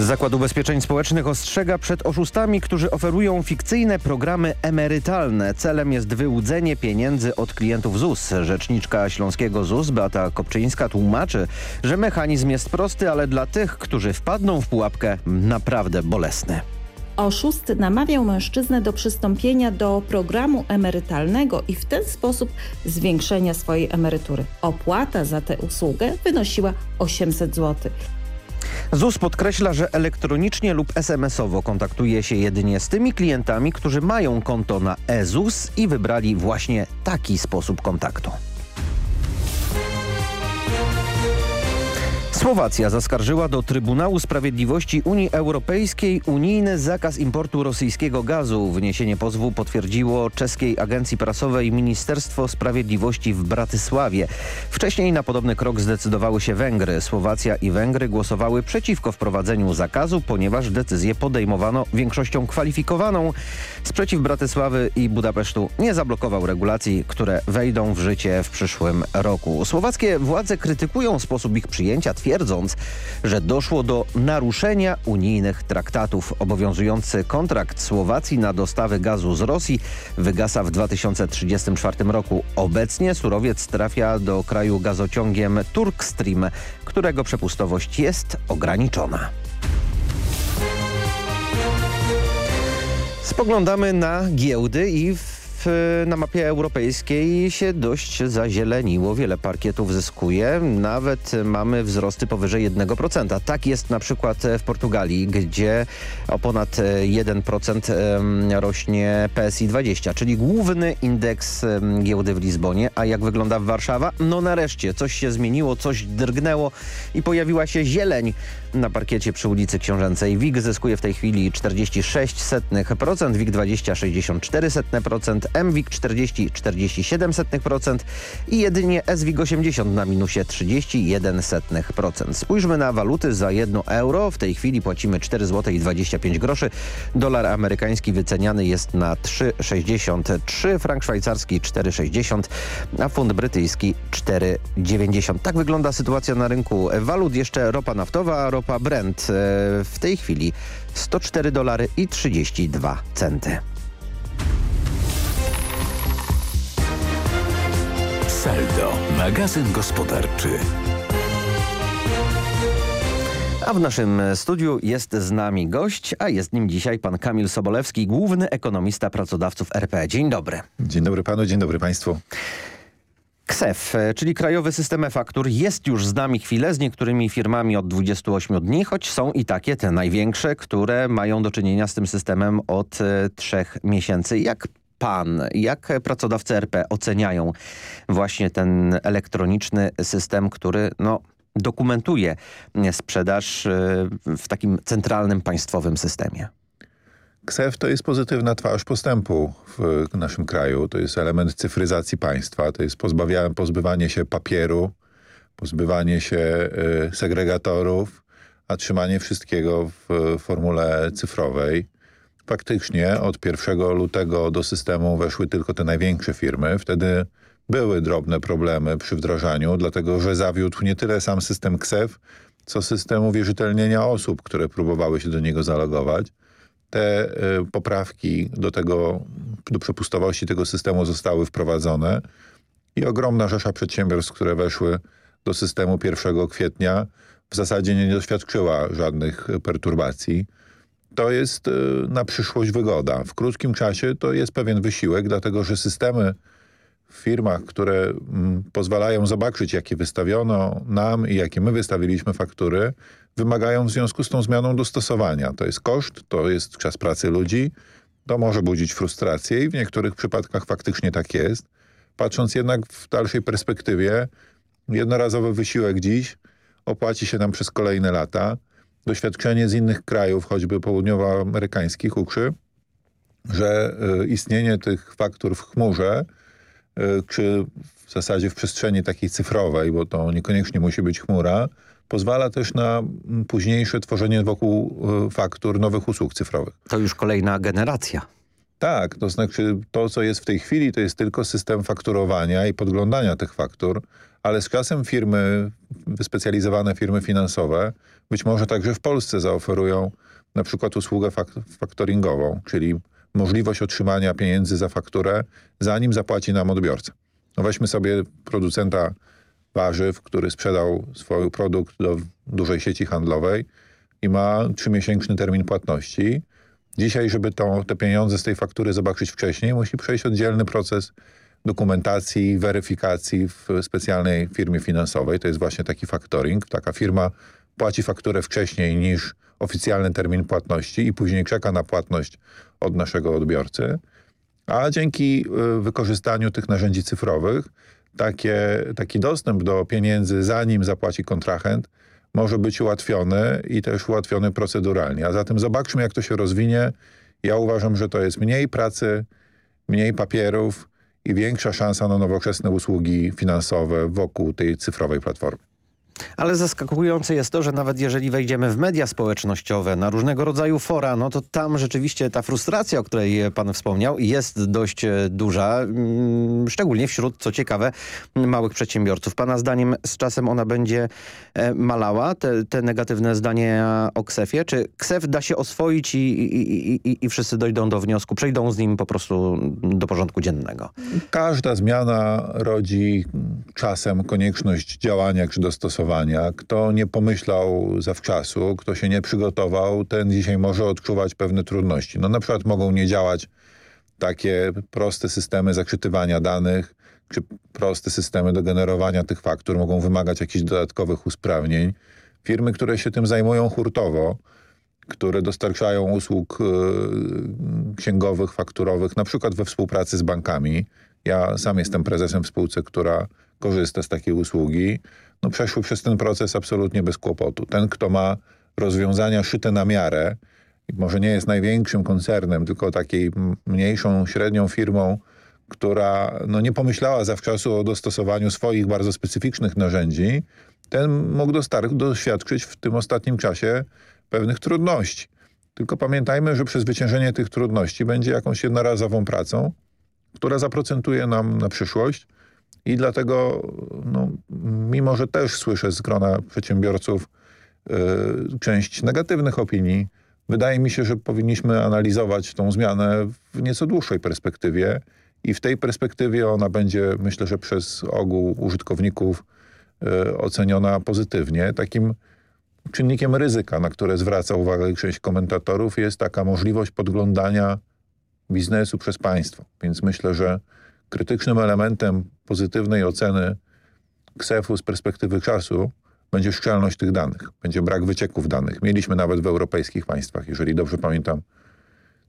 Zakład Ubezpieczeń Społecznych ostrzega przed oszustami, którzy oferują fikcyjne programy emerytalne. Celem jest wyłudzenie pieniędzy od klientów ZUS. Rzeczniczka Śląskiego ZUS Beata Kopczyńska tłumaczy, że mechanizm jest prosty, ale dla tych, którzy wpadną w pułapkę naprawdę bolesny. Oszust namawiał mężczyznę do przystąpienia do programu emerytalnego i w ten sposób zwiększenia swojej emerytury. Opłata za tę usługę wynosiła 800 zł. ZUS podkreśla, że elektronicznie lub SMS-owo kontaktuje się jedynie z tymi klientami, którzy mają konto na e-ZUS i wybrali właśnie taki sposób kontaktu. Słowacja zaskarżyła do Trybunału Sprawiedliwości Unii Europejskiej unijny zakaz importu rosyjskiego gazu. Wniesienie pozwu potwierdziło czeskiej agencji prasowej Ministerstwo Sprawiedliwości w Bratysławie. Wcześniej na podobny krok zdecydowały się Węgry. Słowacja i Węgry głosowały przeciwko wprowadzeniu zakazu, ponieważ decyzję podejmowano większością kwalifikowaną. Sprzeciw Bratysławy i Budapesztu nie zablokował regulacji, które wejdą w życie w przyszłym roku. Słowackie władze krytykują sposób ich przyjęcia, twierdząc, że doszło do naruszenia unijnych traktatów. Obowiązujący kontrakt Słowacji na dostawy gazu z Rosji wygasa w 2034 roku. Obecnie surowiec trafia do kraju gazociągiem Turkstream, którego przepustowość jest ograniczona. Spoglądamy na giełdy i w na mapie europejskiej się dość zazieleniło. Wiele parkietów zyskuje. Nawet mamy wzrosty powyżej 1%. Tak jest na przykład w Portugalii, gdzie o ponad 1% rośnie PSI 20, czyli główny indeks giełdy w Lizbonie. A jak wygląda Warszawa? No nareszcie coś się zmieniło, coś drgnęło i pojawiła się zieleń na parkiecie przy ulicy Książęcej. WIG zyskuje w tej chwili 46%, WIG 20 64%, MWIG 40,47% i jedynie SWIG 80 na minusie 31%. Spójrzmy na waluty za 1 euro. W tej chwili płacimy 4 zł i 25 groszy. Dolar amerykański wyceniany jest na 3,63, frank szwajcarski 4,60, a funt brytyjski 4,90. Tak wygląda sytuacja na rynku walut. Jeszcze ropa naftowa, ropa Brent e, w tej chwili 104 dolary i 32 centy. Saldo, magazyn gospodarczy. A w naszym studiu jest z nami gość, a jest nim dzisiaj pan Kamil Sobolewski, główny ekonomista pracodawców RP. Dzień dobry. Dzień dobry panu, dzień dobry państwu. KSEF, czyli Krajowy System E-Faktur, jest już z nami chwilę, z niektórymi firmami od 28 dni, choć są i takie, te największe, które mają do czynienia z tym systemem od e, trzech miesięcy. Jak pan, jak pracodawcy RP oceniają właśnie ten elektroniczny system, który no, dokumentuje sprzedaż e, w takim centralnym państwowym systemie? KSEF to jest pozytywna twarz postępu w naszym kraju. To jest element cyfryzacji państwa. To jest pozbywanie się papieru, pozbywanie się y, segregatorów, a trzymanie wszystkiego w formule cyfrowej. Faktycznie od 1 lutego do systemu weszły tylko te największe firmy. Wtedy były drobne problemy przy wdrażaniu, dlatego że zawiódł nie tyle sam system KSEF, co system uwierzytelnienia osób, które próbowały się do niego zalogować te y, poprawki do tego, do przepustowości tego systemu zostały wprowadzone i ogromna rzesza przedsiębiorstw, które weszły do systemu 1 kwietnia w zasadzie nie doświadczyła żadnych perturbacji. To jest y, na przyszłość wygoda. W krótkim czasie to jest pewien wysiłek, dlatego że systemy w firmach, które mm, pozwalają zobaczyć, jakie wystawiono nam i jakie my wystawiliśmy faktury, wymagają w związku z tą zmianą dostosowania. To jest koszt, to jest czas pracy ludzi, to może budzić frustrację i w niektórych przypadkach faktycznie tak jest. Patrząc jednak w dalszej perspektywie, jednorazowy wysiłek dziś opłaci się nam przez kolejne lata. Doświadczenie z innych krajów, choćby południowoamerykańskich, uczy, że y, istnienie tych faktur w chmurze y, czy w zasadzie w przestrzeni takiej cyfrowej, bo to niekoniecznie musi być chmura, pozwala też na późniejsze tworzenie wokół e, faktur nowych usług cyfrowych. To już kolejna generacja. Tak, to znaczy to, co jest w tej chwili, to jest tylko system fakturowania i podglądania tych faktur, ale z czasem firmy, wyspecjalizowane firmy finansowe, być może także w Polsce zaoferują na przykład usługę fak faktoringową, czyli możliwość otrzymania pieniędzy za fakturę, zanim zapłaci nam odbiorca. No weźmy sobie producenta warzyw, który sprzedał swój produkt do dużej sieci handlowej i ma trzymiesięczny termin płatności. Dzisiaj, żeby to, te pieniądze z tej faktury zobaczyć wcześniej, musi przejść oddzielny proces dokumentacji, weryfikacji w specjalnej firmie finansowej. To jest właśnie taki factoring. Taka firma płaci fakturę wcześniej niż oficjalny termin płatności i później czeka na płatność od naszego odbiorcy. A dzięki y, wykorzystaniu tych narzędzi cyfrowych takie, taki dostęp do pieniędzy, zanim zapłaci kontrahent, może być ułatwiony i też ułatwiony proceduralnie. A zatem zobaczmy, jak to się rozwinie. Ja uważam, że to jest mniej pracy, mniej papierów i większa szansa na nowoczesne usługi finansowe wokół tej cyfrowej platformy. Ale zaskakujące jest to, że nawet jeżeli wejdziemy w media społecznościowe, na różnego rodzaju fora, no to tam rzeczywiście ta frustracja, o której pan wspomniał, jest dość e, duża, mm, szczególnie wśród, co ciekawe, małych przedsiębiorców. Pana zdaniem z czasem ona będzie e, malała, te, te negatywne zdania o KSEF-ie? Czy KSEF da się oswoić i, i, i, i wszyscy dojdą do wniosku, przejdą z nim po prostu do porządku dziennego? Każda zmiana rodzi czasem konieczność działania czy dostosowania kto nie pomyślał zawczasu, kto się nie przygotował, ten dzisiaj może odczuwać pewne trudności. No na przykład mogą nie działać takie proste systemy zakrzytywania danych, czy proste systemy do generowania tych faktur mogą wymagać jakichś dodatkowych usprawnień. Firmy, które się tym zajmują hurtowo, które dostarczają usług y, księgowych, fakturowych, na przykład we współpracy z bankami. Ja sam jestem prezesem w spółce, która korzysta z takiej usługi no przeszły przez ten proces absolutnie bez kłopotu. Ten, kto ma rozwiązania szyte na miarę, może nie jest największym koncernem, tylko takiej mniejszą, średnią firmą, która no, nie pomyślała zawczasu o dostosowaniu swoich bardzo specyficznych narzędzi, ten mógł doświadczyć w tym ostatnim czasie pewnych trudności. Tylko pamiętajmy, że przezwyciężenie tych trudności będzie jakąś jednorazową pracą, która zaprocentuje nam na przyszłość i dlatego, no, mimo że też słyszę z grona przedsiębiorców yy, część negatywnych opinii, wydaje mi się, że powinniśmy analizować tą zmianę w nieco dłuższej perspektywie i w tej perspektywie ona będzie, myślę, że przez ogół użytkowników yy, oceniona pozytywnie. Takim czynnikiem ryzyka, na które zwraca uwagę część komentatorów, jest taka możliwość podglądania biznesu przez państwo. Więc myślę, że krytycznym elementem pozytywnej oceny KSEF-u z perspektywy czasu będzie szczelność tych danych, będzie brak wycieków danych. Mieliśmy nawet w europejskich państwach, jeżeli dobrze pamiętam,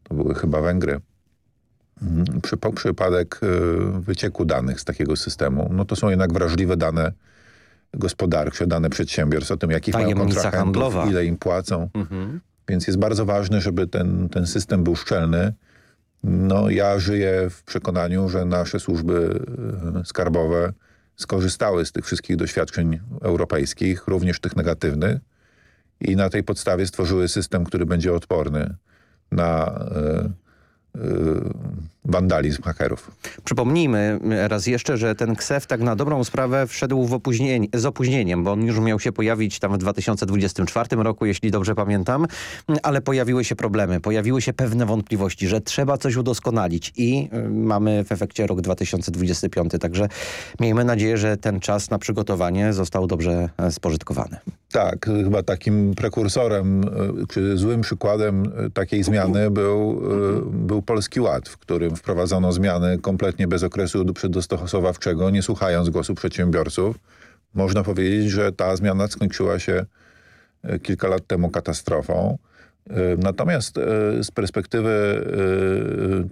to były chyba Węgry, mm, przy, przypadek y, wycieku danych z takiego systemu, no to są jednak wrażliwe dane gospodarcze, dane przedsiębiorstw, o tym jakich mają kontrahentów, ile im płacą. Mhm. Więc jest bardzo ważne, żeby ten, ten system był szczelny. No ja żyję w przekonaniu, że nasze służby e, skarbowe skorzystały z tych wszystkich doświadczeń europejskich, również tych negatywnych i na tej podstawie stworzyły system, który będzie odporny na y, wandalizm hakerów. Przypomnijmy raz jeszcze, że ten KSEF tak na dobrą sprawę wszedł w opóźnienie, z opóźnieniem, bo on już miał się pojawić tam w 2024 roku, jeśli dobrze pamiętam, ale pojawiły się problemy, pojawiły się pewne wątpliwości, że trzeba coś udoskonalić i y, mamy w efekcie rok 2025, także miejmy nadzieję, że ten czas na przygotowanie został dobrze e, spożytkowany. Tak, chyba takim prekursorem, e, czy złym przykładem takiej zmiany był, był Polski Ład, w którym wprowadzono zmiany kompletnie bez okresu przedostosowawczego, nie słuchając głosu przedsiębiorców. Można powiedzieć, że ta zmiana skończyła się e, kilka lat temu katastrofą. E, natomiast e, z perspektywy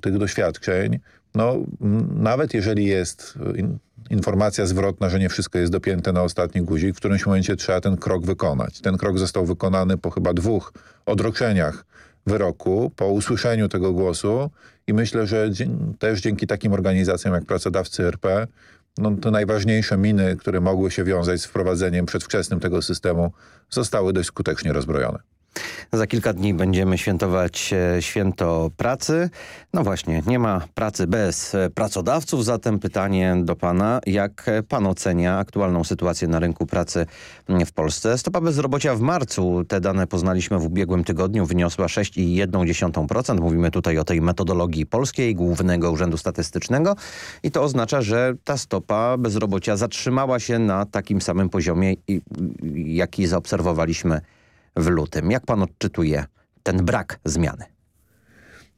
tych doświadczeń, no, nawet jeżeli jest informacja zwrotna, że nie wszystko jest dopięte na ostatni guzik, w którymś momencie trzeba ten krok wykonać. Ten krok został wykonany po chyba dwóch odroczeniach wyroku, po usłyszeniu tego głosu i myślę, że też dzięki takim organizacjom jak Pracodawcy RP no, te najważniejsze miny, które mogły się wiązać z wprowadzeniem przedwczesnym tego systemu zostały dość skutecznie rozbrojone. Za kilka dni będziemy świętować e, święto pracy. No właśnie, nie ma pracy bez e, pracodawców, zatem pytanie do pana, jak pan ocenia aktualną sytuację na rynku pracy mm, w Polsce? Stopa bezrobocia w marcu, te dane poznaliśmy w ubiegłym tygodniu, wyniosła 6,1%. Mówimy tutaj o tej metodologii polskiej, Głównego Urzędu Statystycznego i to oznacza, że ta stopa bezrobocia zatrzymała się na takim samym poziomie, jaki zaobserwowaliśmy w lutym. Jak pan odczytuje ten brak zmiany?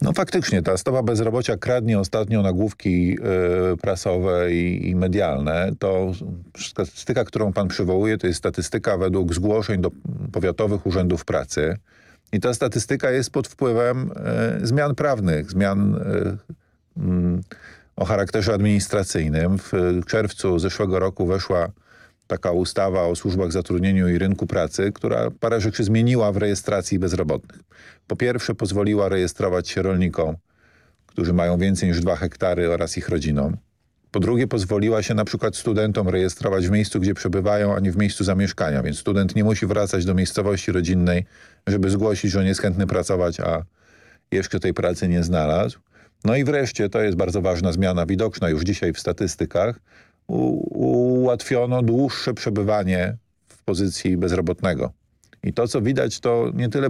No faktycznie, ta stopa bezrobocia kradnie ostatnio nagłówki y, prasowe i, i, medialne. To statystyka, którą pan przywołuje, to jest statystyka według zgłoszeń do powiatowych urzędów pracy. I ta statystyka jest pod wpływem y, zmian prawnych, zmian y, o charakterze administracyjnym. W czerwcu zeszłego roku weszła taka ustawa o służbach zatrudnieniu i rynku pracy, która parę rzeczy zmieniła w rejestracji bezrobotnych. Po pierwsze pozwoliła rejestrować się rolnikom, którzy mają więcej niż dwa hektary oraz ich rodzinom. Po drugie pozwoliła się na przykład studentom rejestrować w miejscu, gdzie przebywają, a nie w miejscu zamieszkania, więc student nie musi wracać do miejscowości rodzinnej, żeby zgłosić, że on jest chętny pracować, a jeszcze tej pracy nie znalazł. No i wreszcie, to jest bardzo ważna zmiana, widoczna już dzisiaj w statystykach, ułatwiono dłuższe przebywanie w pozycji bezrobotnego. I to, co widać, to nie tyle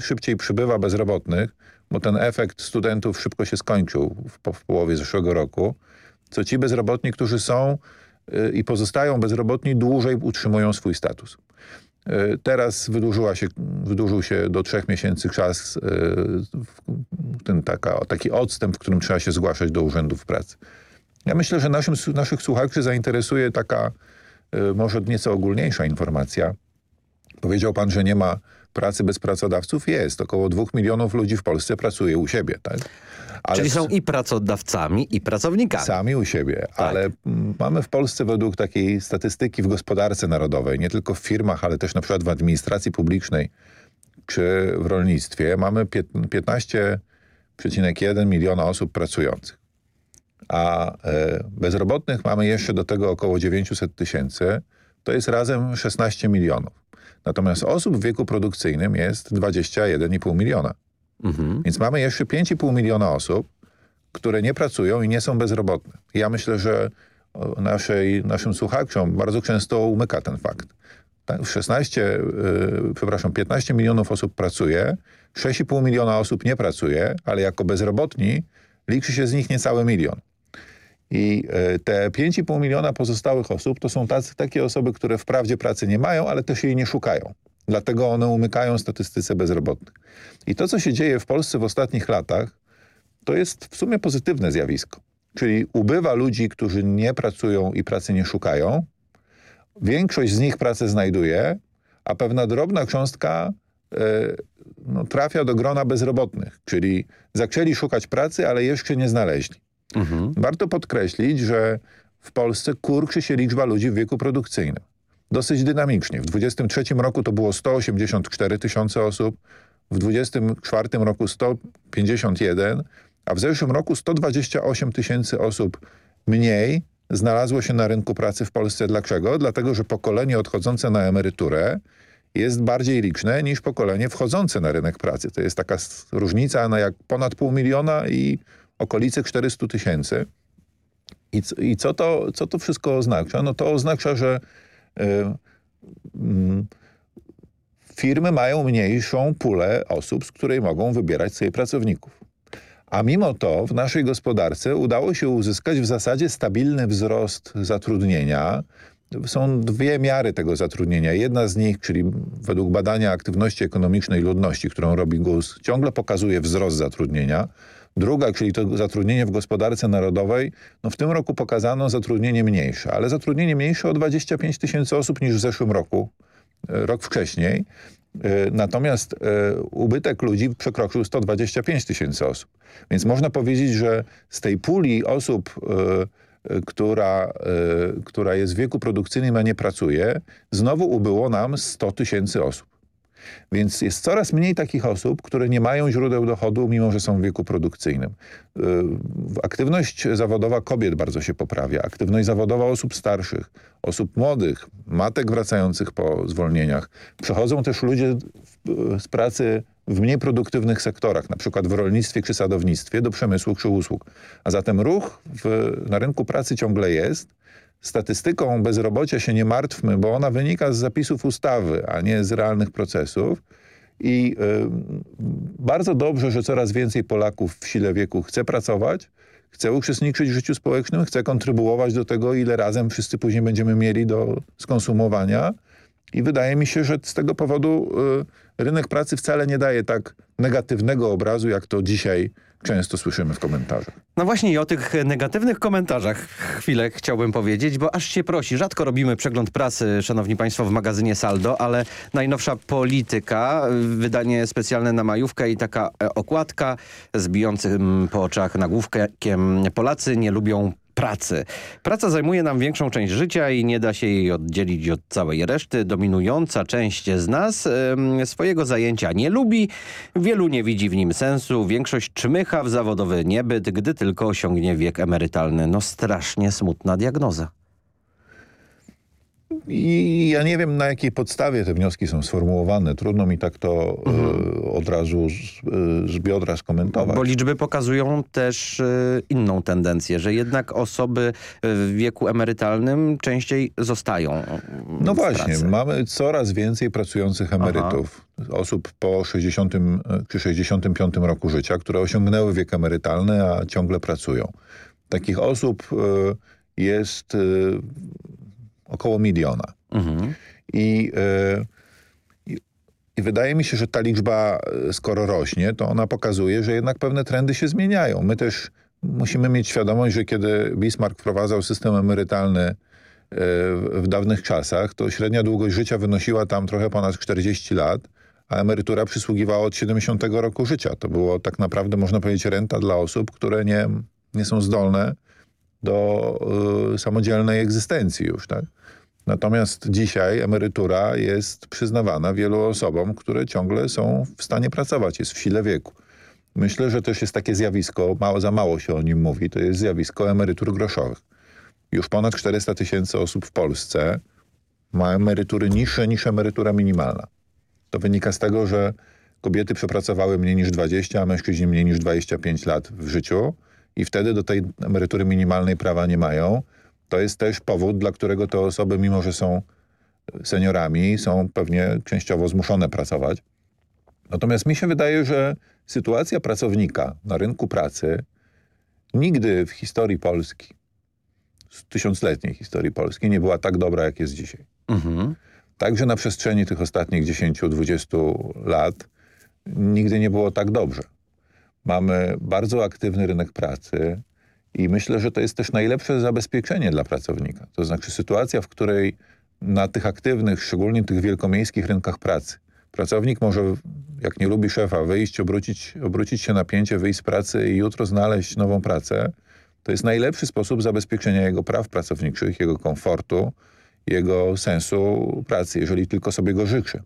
szybciej przybywa bezrobotnych, bo ten efekt studentów szybko się skończył w, w połowie zeszłego roku, co ci bezrobotni, którzy są y, i pozostają bezrobotni, dłużej utrzymują swój status. Y, teraz wydłużyła się, wydłużył się do trzech miesięcy czas, y, ten taka, taki odstęp, w którym trzeba się zgłaszać do urzędów pracy. Ja myślę, że naszym, naszych słuchaczy zainteresuje taka y, może nieco ogólniejsza informacja. Powiedział pan, że nie ma pracy bez pracodawców. Jest. Około dwóch milionów ludzi w Polsce pracuje u siebie. Tak? Ale Czyli są i pracodawcami, i pracownikami. Sami u siebie, tak. ale mamy w Polsce według takiej statystyki w gospodarce narodowej, nie tylko w firmach, ale też na przykład w administracji publicznej czy w rolnictwie, mamy 15,1 miliona osób pracujących. A e, bezrobotnych mamy jeszcze do tego około 900 tysięcy, to jest razem 16 milionów. Natomiast osób w wieku produkcyjnym jest 21,5 miliona. Mhm. Więc mamy jeszcze 5,5 miliona osób, które nie pracują i nie są bezrobotne. Ja myślę, że naszej, naszym słuchaczom bardzo często umyka ten fakt. Tak, 16, yy, przepraszam, 15 milionów osób pracuje, 6,5 miliona osób nie pracuje, ale jako bezrobotni liczy się z nich niecały milion. I y, te 5,5 miliona pozostałych osób to są tacy, takie osoby, które wprawdzie pracy nie mają, ale też jej nie szukają. Dlatego one umykają statystyce bezrobotnych. I to, co się dzieje w Polsce w ostatnich latach, to jest w sumie pozytywne zjawisko. Czyli ubywa ludzi, którzy nie pracują i pracy nie szukają. Większość z nich pracę znajduje, a pewna drobna cząstka y, no, trafia do grona bezrobotnych, czyli zaczęli szukać pracy, ale jeszcze nie znaleźli. Mhm. Warto podkreślić, że w Polsce kurczy się liczba ludzi w wieku produkcyjnym. Dosyć dynamicznie. W 23 roku to było 184 tysiące osób, w 24 roku 151, a w zeszłym roku 128 tysięcy osób mniej znalazło się na rynku pracy w Polsce. Dlaczego? Dlatego, że pokolenie odchodzące na emeryturę jest bardziej liczne niż pokolenie wchodzące na rynek pracy. To jest taka różnica na jak ponad pół miliona i okolice 400 tysięcy. I, I co, to, co to wszystko oznacza? No to oznacza, że y, firmy mają mniejszą pulę osób, z której mogą wybierać sobie pracowników. A mimo to w naszej gospodarce udało się uzyskać w zasadzie stabilny wzrost zatrudnienia. Są dwie miary tego zatrudnienia. Jedna z nich, czyli według badania aktywności ekonomicznej ludności, którą robi GUS, ciągle pokazuje wzrost zatrudnienia. Druga, czyli to zatrudnienie w gospodarce narodowej, no w tym roku pokazano zatrudnienie mniejsze, ale zatrudnienie mniejsze o 25 tysięcy osób niż w zeszłym roku, rok wcześniej. Natomiast ubytek ludzi przekroczył 125 tysięcy osób. Więc można powiedzieć, że z tej puli osób, która, która jest w wieku produkcyjnym, a nie pracuje, znowu ubyło nam 100 tysięcy osób. Więc jest coraz mniej takich osób, które nie mają źródeł dochodu, mimo że są w wieku produkcyjnym. Aktywność zawodowa kobiet bardzo się poprawia. Aktywność zawodowa osób starszych, osób młodych, matek wracających po zwolnieniach. Przechodzą też ludzie z pracy w mniej produktywnych sektorach, na przykład w rolnictwie czy sadownictwie, do przemysłu czy usług. A zatem ruch w, na rynku pracy ciągle jest, statystyką bezrobocia się nie martwmy, bo ona wynika z zapisów ustawy, a nie z realnych procesów. I y, bardzo dobrze, że coraz więcej Polaków w sile wieku chce pracować, chce uczestniczyć w życiu społecznym, chce kontrybuować do tego, ile razem wszyscy później będziemy mieli do skonsumowania. I wydaje mi się, że z tego powodu y, rynek pracy wcale nie daje tak negatywnego obrazu, jak to dzisiaj często słyszymy w komentarzach. No właśnie i o tych negatywnych komentarzach chwilę chciałbym powiedzieć, bo aż się prosi. Rzadko robimy przegląd prasy, szanowni państwo, w magazynie Saldo, ale najnowsza polityka, wydanie specjalne na majówkę i taka okładka z bijącym po oczach nagłówkiem Polacy nie lubią pracy. Praca zajmuje nam większą część życia i nie da się jej oddzielić od całej reszty. Dominująca część z nas y, swojego zajęcia nie lubi, wielu nie widzi w nim sensu, większość czmycha w zawodowy niebyt, gdy tylko osiągnie wiek emerytalny. No strasznie smutna diagnoza. I ja nie wiem, na jakiej podstawie te wnioski są sformułowane. Trudno mi tak to mhm. y, od razu z, y, z biodra skomentować. Bo liczby pokazują też y, inną tendencję, że jednak osoby w wieku emerytalnym częściej zostają No właśnie, pracy. mamy coraz więcej pracujących emerytów. Aha. Osób po 60 czy 65 roku życia, które osiągnęły wiek emerytalny, a ciągle pracują. Takich osób jest około miliona. Mhm. I, y, I wydaje mi się, że ta liczba, skoro rośnie, to ona pokazuje, że jednak pewne trendy się zmieniają. My też musimy mieć świadomość, że kiedy Bismarck wprowadzał system emerytalny w dawnych czasach, to średnia długość życia wynosiła tam trochę ponad 40 lat, a emerytura przysługiwała od 70 roku życia. To było tak naprawdę, można powiedzieć, renta dla osób, które nie, nie są zdolne do y, samodzielnej egzystencji już, tak? Natomiast dzisiaj emerytura jest przyznawana wielu osobom, które ciągle są w stanie pracować, jest w sile wieku. Myślę, że też jest takie zjawisko, mało, za mało się o nim mówi, to jest zjawisko emerytur groszowych. Już ponad 400 tysięcy osób w Polsce ma emerytury niższe niż emerytura minimalna. To wynika z tego, że kobiety przepracowały mniej niż 20, a mężczyźni mniej niż 25 lat w życiu i wtedy do tej emerytury minimalnej prawa nie mają. To jest też powód, dla którego te osoby, mimo że są seniorami, są pewnie częściowo zmuszone pracować. Natomiast mi się wydaje, że sytuacja pracownika na rynku pracy nigdy w historii Polski, tysiącletniej historii Polski, nie była tak dobra, jak jest dzisiaj. Mhm. Także na przestrzeni tych ostatnich 10-20 lat nigdy nie było tak dobrze. Mamy bardzo aktywny rynek pracy i myślę, że to jest też najlepsze zabezpieczenie dla pracownika. To znaczy sytuacja, w której na tych aktywnych, szczególnie tych wielkomiejskich rynkach pracy, pracownik może, jak nie lubi szefa, wyjść, obrócić, obrócić się na pięcie, wyjść z pracy i jutro znaleźć nową pracę, to jest najlepszy sposób zabezpieczenia jego praw pracowniczych, jego komfortu, jego sensu pracy, jeżeli tylko sobie go życzy.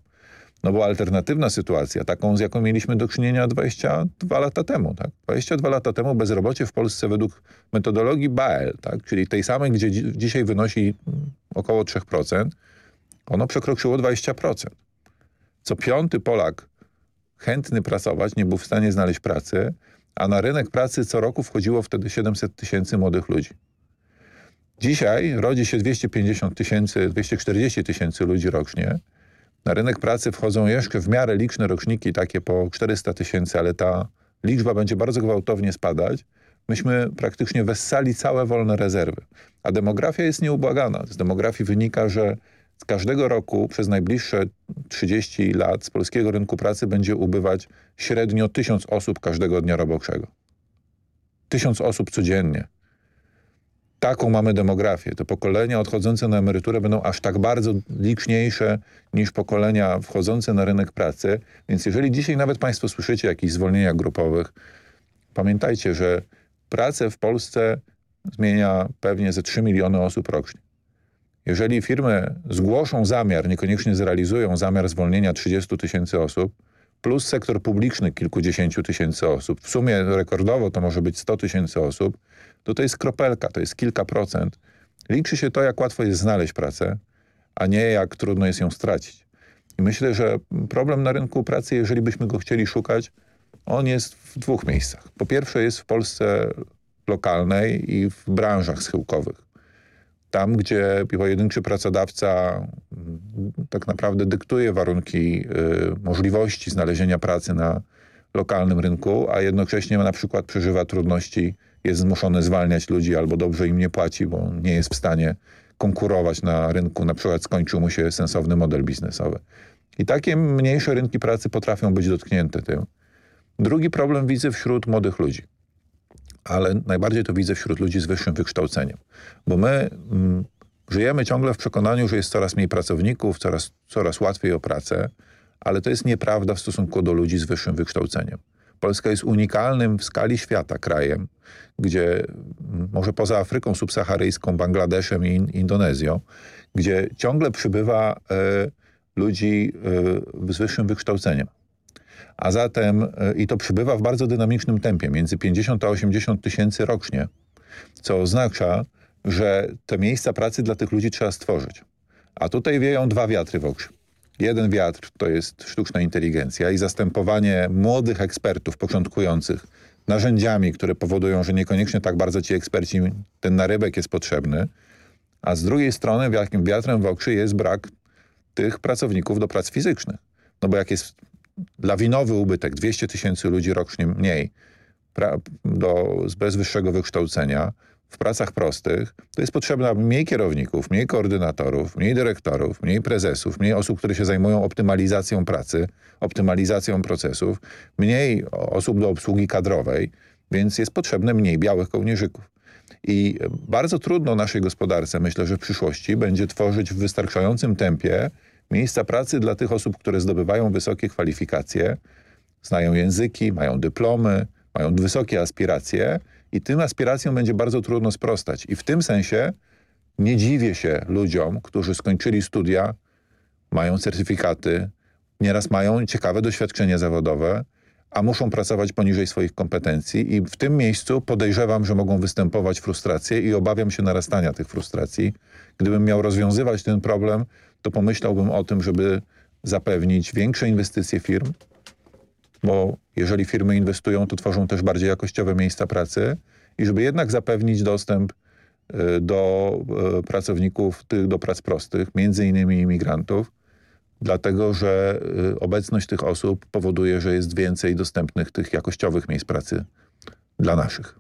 No bo alternatywna sytuacja, taką z jaką mieliśmy do czynienia 22 lata temu. Tak? 22 lata temu bezrobocie w Polsce według metodologii BAEL, tak? czyli tej samej, gdzie dzi dzisiaj wynosi około 3%, ono przekroczyło 20%. Co piąty Polak chętny pracować nie był w stanie znaleźć pracy, a na rynek pracy co roku wchodziło wtedy 700 tysięcy młodych ludzi. Dzisiaj rodzi się 250 tysięcy, 240 tysięcy ludzi rocznie. Na rynek pracy wchodzą jeszcze w miarę liczne roczniki, takie po 400 tysięcy, ale ta liczba będzie bardzo gwałtownie spadać. Myśmy praktycznie wessali całe wolne rezerwy. A demografia jest nieubłagana. Z demografii wynika, że z każdego roku przez najbliższe 30 lat z polskiego rynku pracy będzie ubywać średnio tysiąc osób każdego dnia roboczego. Tysiąc osób codziennie taką mamy demografię. Te pokolenia odchodzące na emeryturę będą aż tak bardzo liczniejsze niż pokolenia wchodzące na rynek pracy. Więc jeżeli dzisiaj nawet Państwo słyszycie o jakichś zwolnieniach grupowych, pamiętajcie, że pracę w Polsce zmienia pewnie ze 3 miliony osób rocznie. Jeżeli firmy zgłoszą zamiar, niekoniecznie zrealizują zamiar zwolnienia 30 tysięcy osób, plus sektor publiczny kilkudziesięciu tysięcy osób, w sumie rekordowo to może być 100 tysięcy osób, to to jest kropelka, to jest kilka procent. Liczy się to, jak łatwo jest znaleźć pracę, a nie jak trudno jest ją stracić. I myślę, że problem na rynku pracy, jeżeli byśmy go chcieli szukać, on jest w dwóch miejscach. Po pierwsze jest w Polsce lokalnej i w branżach schyłkowych. Tam, gdzie pojedynczy pracodawca mm, tak naprawdę dyktuje warunki, y, możliwości znalezienia pracy na lokalnym rynku, a jednocześnie na przykład przeżywa trudności jest zmuszony zwalniać ludzi albo dobrze im nie płaci, bo nie jest w stanie konkurować na rynku, na przykład skończył mu się sensowny model biznesowy. I takie mniejsze rynki pracy potrafią być dotknięte tym. Drugi problem widzę wśród młodych ludzi, ale najbardziej to widzę wśród ludzi z wyższym wykształceniem, bo my mm, żyjemy ciągle w przekonaniu, że jest coraz mniej pracowników, coraz, coraz łatwiej o pracę, ale to jest nieprawda w stosunku do ludzi z wyższym wykształceniem. Polska jest unikalnym w skali świata krajem, gdzie może poza Afryką subsaharyjską, Bangladeszem i Indonezją, gdzie ciągle przybywa e, ludzi e, z wyższym wykształceniem. A zatem, e, i to przybywa w bardzo dynamicznym tempie, między 50 a 80 tysięcy rocznie, co oznacza, że te miejsca pracy dla tych ludzi trzeba stworzyć. A tutaj wieją dwa wiatry w okrzyk. Jeden wiatr to jest sztuczna inteligencja i zastępowanie młodych ekspertów początkujących narzędziami, które powodują, że niekoniecznie tak bardzo ci eksperci, ten narybek jest potrzebny, a z drugiej strony wielkim wiatrem w oczy jest brak tych pracowników do prac fizycznych. No bo jak jest lawinowy ubytek, 200 tysięcy ludzi rocznie mniej do, bez wyższego wykształcenia, w pracach prostych, to jest potrzebna mniej kierowników, mniej koordynatorów, mniej dyrektorów, mniej prezesów, mniej osób, które się zajmują optymalizacją pracy, optymalizacją procesów, mniej osób do obsługi kadrowej, więc jest potrzebne mniej białych kołnierzyków. I bardzo trudno naszej gospodarce, myślę, że w przyszłości będzie tworzyć w wystarczającym tempie miejsca pracy dla tych osób, które zdobywają wysokie kwalifikacje, znają języki, mają dyplomy, mają wysokie aspiracje i tym aspiracjom będzie bardzo trudno sprostać. I w tym sensie nie dziwię się ludziom, którzy skończyli studia, mają certyfikaty, nieraz mają ciekawe doświadczenie zawodowe, a muszą pracować poniżej swoich kompetencji i w tym miejscu podejrzewam, że mogą występować frustracje i obawiam się narastania tych frustracji. Gdybym miał rozwiązywać ten problem, to pomyślałbym o tym, żeby zapewnić większe inwestycje firm, bo jeżeli firmy inwestują, to tworzą też bardziej jakościowe miejsca pracy i żeby jednak zapewnić dostęp y, do y, pracowników, tych do prac prostych, między innymi imigrantów, dlatego że y, obecność tych osób powoduje, że jest więcej dostępnych tych jakościowych miejsc pracy dla naszych.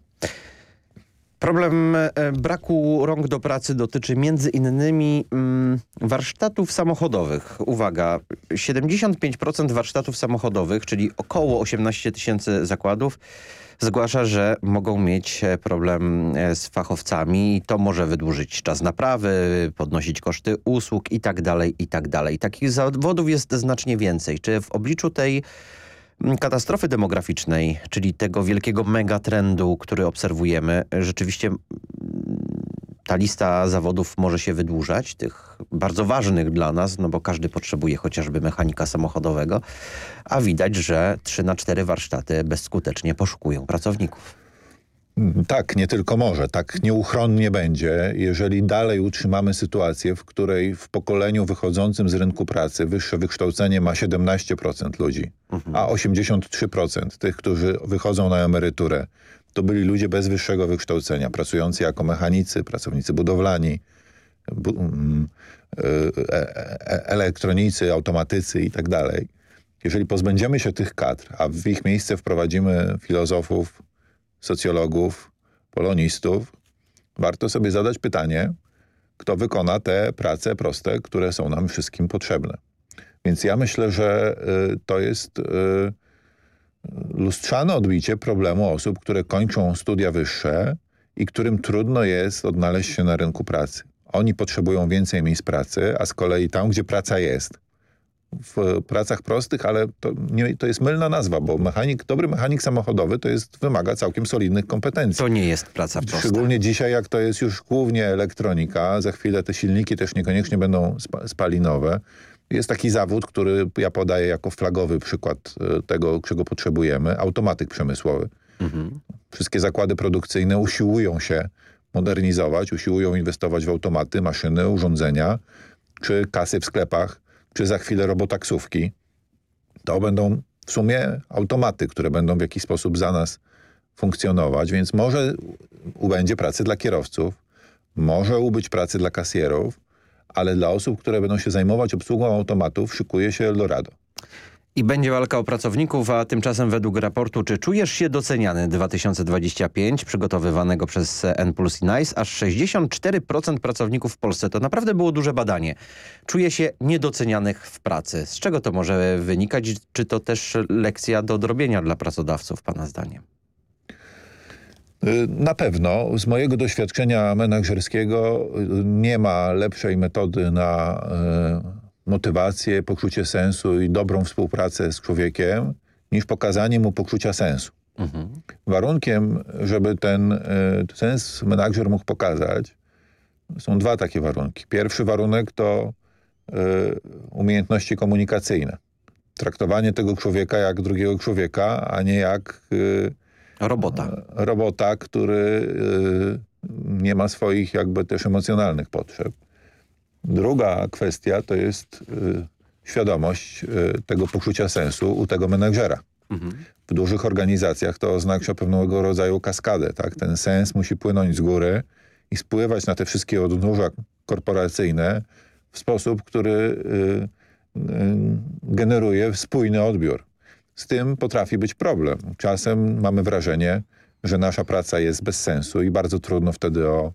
Problem e, braku rąk do pracy dotyczy między innymi mm, warsztatów samochodowych. Uwaga, 75% warsztatów samochodowych, czyli około 18 tysięcy zakładów, zgłasza, że mogą mieć e, problem e, z fachowcami i to może wydłużyć czas naprawy, podnosić koszty usług i tak dalej, i tak. Takich zawodów jest znacznie więcej. Czy w obliczu tej katastrofy demograficznej, czyli tego wielkiego megatrendu, który obserwujemy, rzeczywiście ta lista zawodów może się wydłużać, tych bardzo ważnych dla nas, no bo każdy potrzebuje chociażby mechanika samochodowego, a widać, że 3 na 4 warsztaty bezskutecznie poszukują pracowników. Tak, nie tylko może, tak nieuchronnie będzie, jeżeli dalej utrzymamy sytuację, w której w pokoleniu wychodzącym z rynku pracy wyższe wykształcenie ma 17% ludzi, mhm. a 83% tych, którzy wychodzą na emeryturę, to byli ludzie bez wyższego wykształcenia, pracujący jako mechanicy, pracownicy budowlani, bu mm, e, e, elektronicy, automatycy i tak dalej. Jeżeli pozbędziemy się tych kadr, a w ich miejsce wprowadzimy filozofów, socjologów, polonistów, warto sobie zadać pytanie, kto wykona te prace proste, które są nam wszystkim potrzebne. Więc ja myślę, że y, to jest y, lustrzane odbicie problemu osób, które kończą studia wyższe i którym trudno jest odnaleźć się na rynku pracy. Oni potrzebują więcej miejsc pracy, a z kolei tam, gdzie praca jest, w pracach prostych, ale to, nie, to jest mylna nazwa, bo mechanik, dobry mechanik samochodowy to jest, wymaga całkiem solidnych kompetencji. To nie jest praca prosta. Szczególnie dzisiaj, jak to jest już głównie elektronika, za chwilę te silniki też niekoniecznie będą spalinowe. Jest taki zawód, który ja podaję jako flagowy przykład e, tego, czego potrzebujemy. Automatyk przemysłowy. Mhm. Wszystkie zakłady produkcyjne usiłują się modernizować, usiłują inwestować w automaty, maszyny, urządzenia, czy kasy w sklepach, czy za chwilę robotaksówki. To będą w sumie automaty, które będą w jakiś sposób za nas funkcjonować, więc może ubędzie pracy dla kierowców, może ubyć pracy dla kasjerów, ale dla osób, które będą się zajmować obsługą automatów, szykuje się Eldorado. I będzie walka o pracowników, a tymczasem według raportu Czy czujesz się doceniany 2025 przygotowywanego przez N i NICE, aż 64% pracowników w Polsce, to naprawdę było duże badanie, czuje się niedocenianych w pracy. Z czego to może wynikać? Czy to też lekcja do odrobienia dla pracodawców, pana zdaniem? Na pewno. Z mojego doświadczenia menedżerskiego nie ma lepszej metody na y, motywację, poczucie sensu i dobrą współpracę z człowiekiem niż pokazanie mu poczucia sensu. Mhm. Warunkiem, żeby ten y, sens menadżer mógł pokazać, są dwa takie warunki. Pierwszy warunek to y, umiejętności komunikacyjne. Traktowanie tego człowieka jak drugiego człowieka, a nie jak Robota. Robota, który y, nie ma swoich jakby też emocjonalnych potrzeb. Druga kwestia to jest y, świadomość y, tego poczucia sensu u tego menedżera. Mhm. W dużych organizacjach to oznacza pewnego rodzaju kaskadę. Tak? Ten sens musi płynąć z góry i spływać na te wszystkie odnóża korporacyjne w sposób, który generuje spójny odbiór. Z tym potrafi być problem. Czasem mamy wrażenie, że nasza praca jest bez sensu i bardzo trudno wtedy o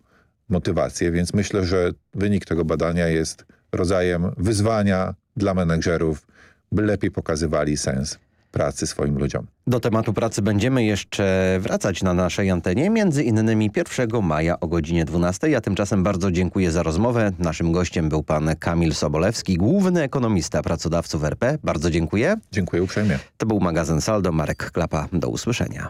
motywację, więc myślę, że wynik tego badania jest rodzajem wyzwania dla menedżerów, by lepiej pokazywali sens pracy swoim ludziom. Do tematu pracy będziemy jeszcze wracać na naszej antenie, między innymi 1 maja o godzinie 12. Ja tymczasem bardzo dziękuję za rozmowę. Naszym gościem był pan Kamil Sobolewski, główny ekonomista pracodawców RP. Bardzo dziękuję. Dziękuję uprzejmie. To był magazyn Saldo. Marek Klapa. Do usłyszenia.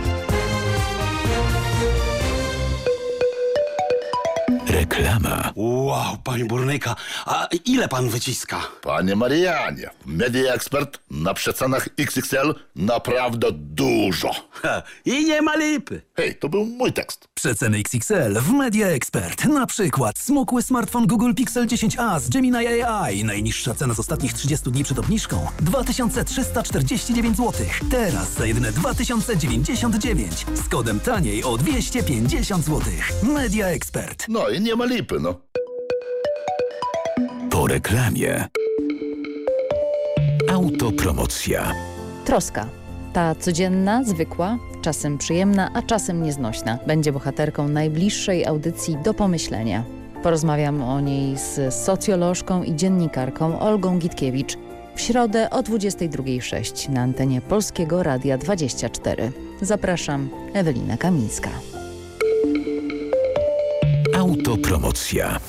Reklama. Wow, panie burnyka, a ile pan wyciska? Panie Marianie, Media Expert na przecenach XXL naprawdę dużo. Ha, I nie ma lipy. Hej, to był mój tekst. Przeceny XXL w Media Expert. Na przykład smukły smartfon Google Pixel 10a z Gemini AI. Najniższa cena z ostatnich 30 dni przed obniżką 2349 zł. Teraz za jedyne 2099 z kodem taniej o 250 zł. Media Expert. No i nie ma lipy, no. Po reklamie. Autopromocja. Troska. Ta codzienna, zwykła, czasem przyjemna, a czasem nieznośna. Będzie bohaterką najbliższej audycji do pomyślenia. Porozmawiam o niej z socjolożką i dziennikarką Olgą Gitkiewicz w środę o 22.06 na antenie Polskiego Radia 24. Zapraszam, Ewelina Kamińska. Autopromocja.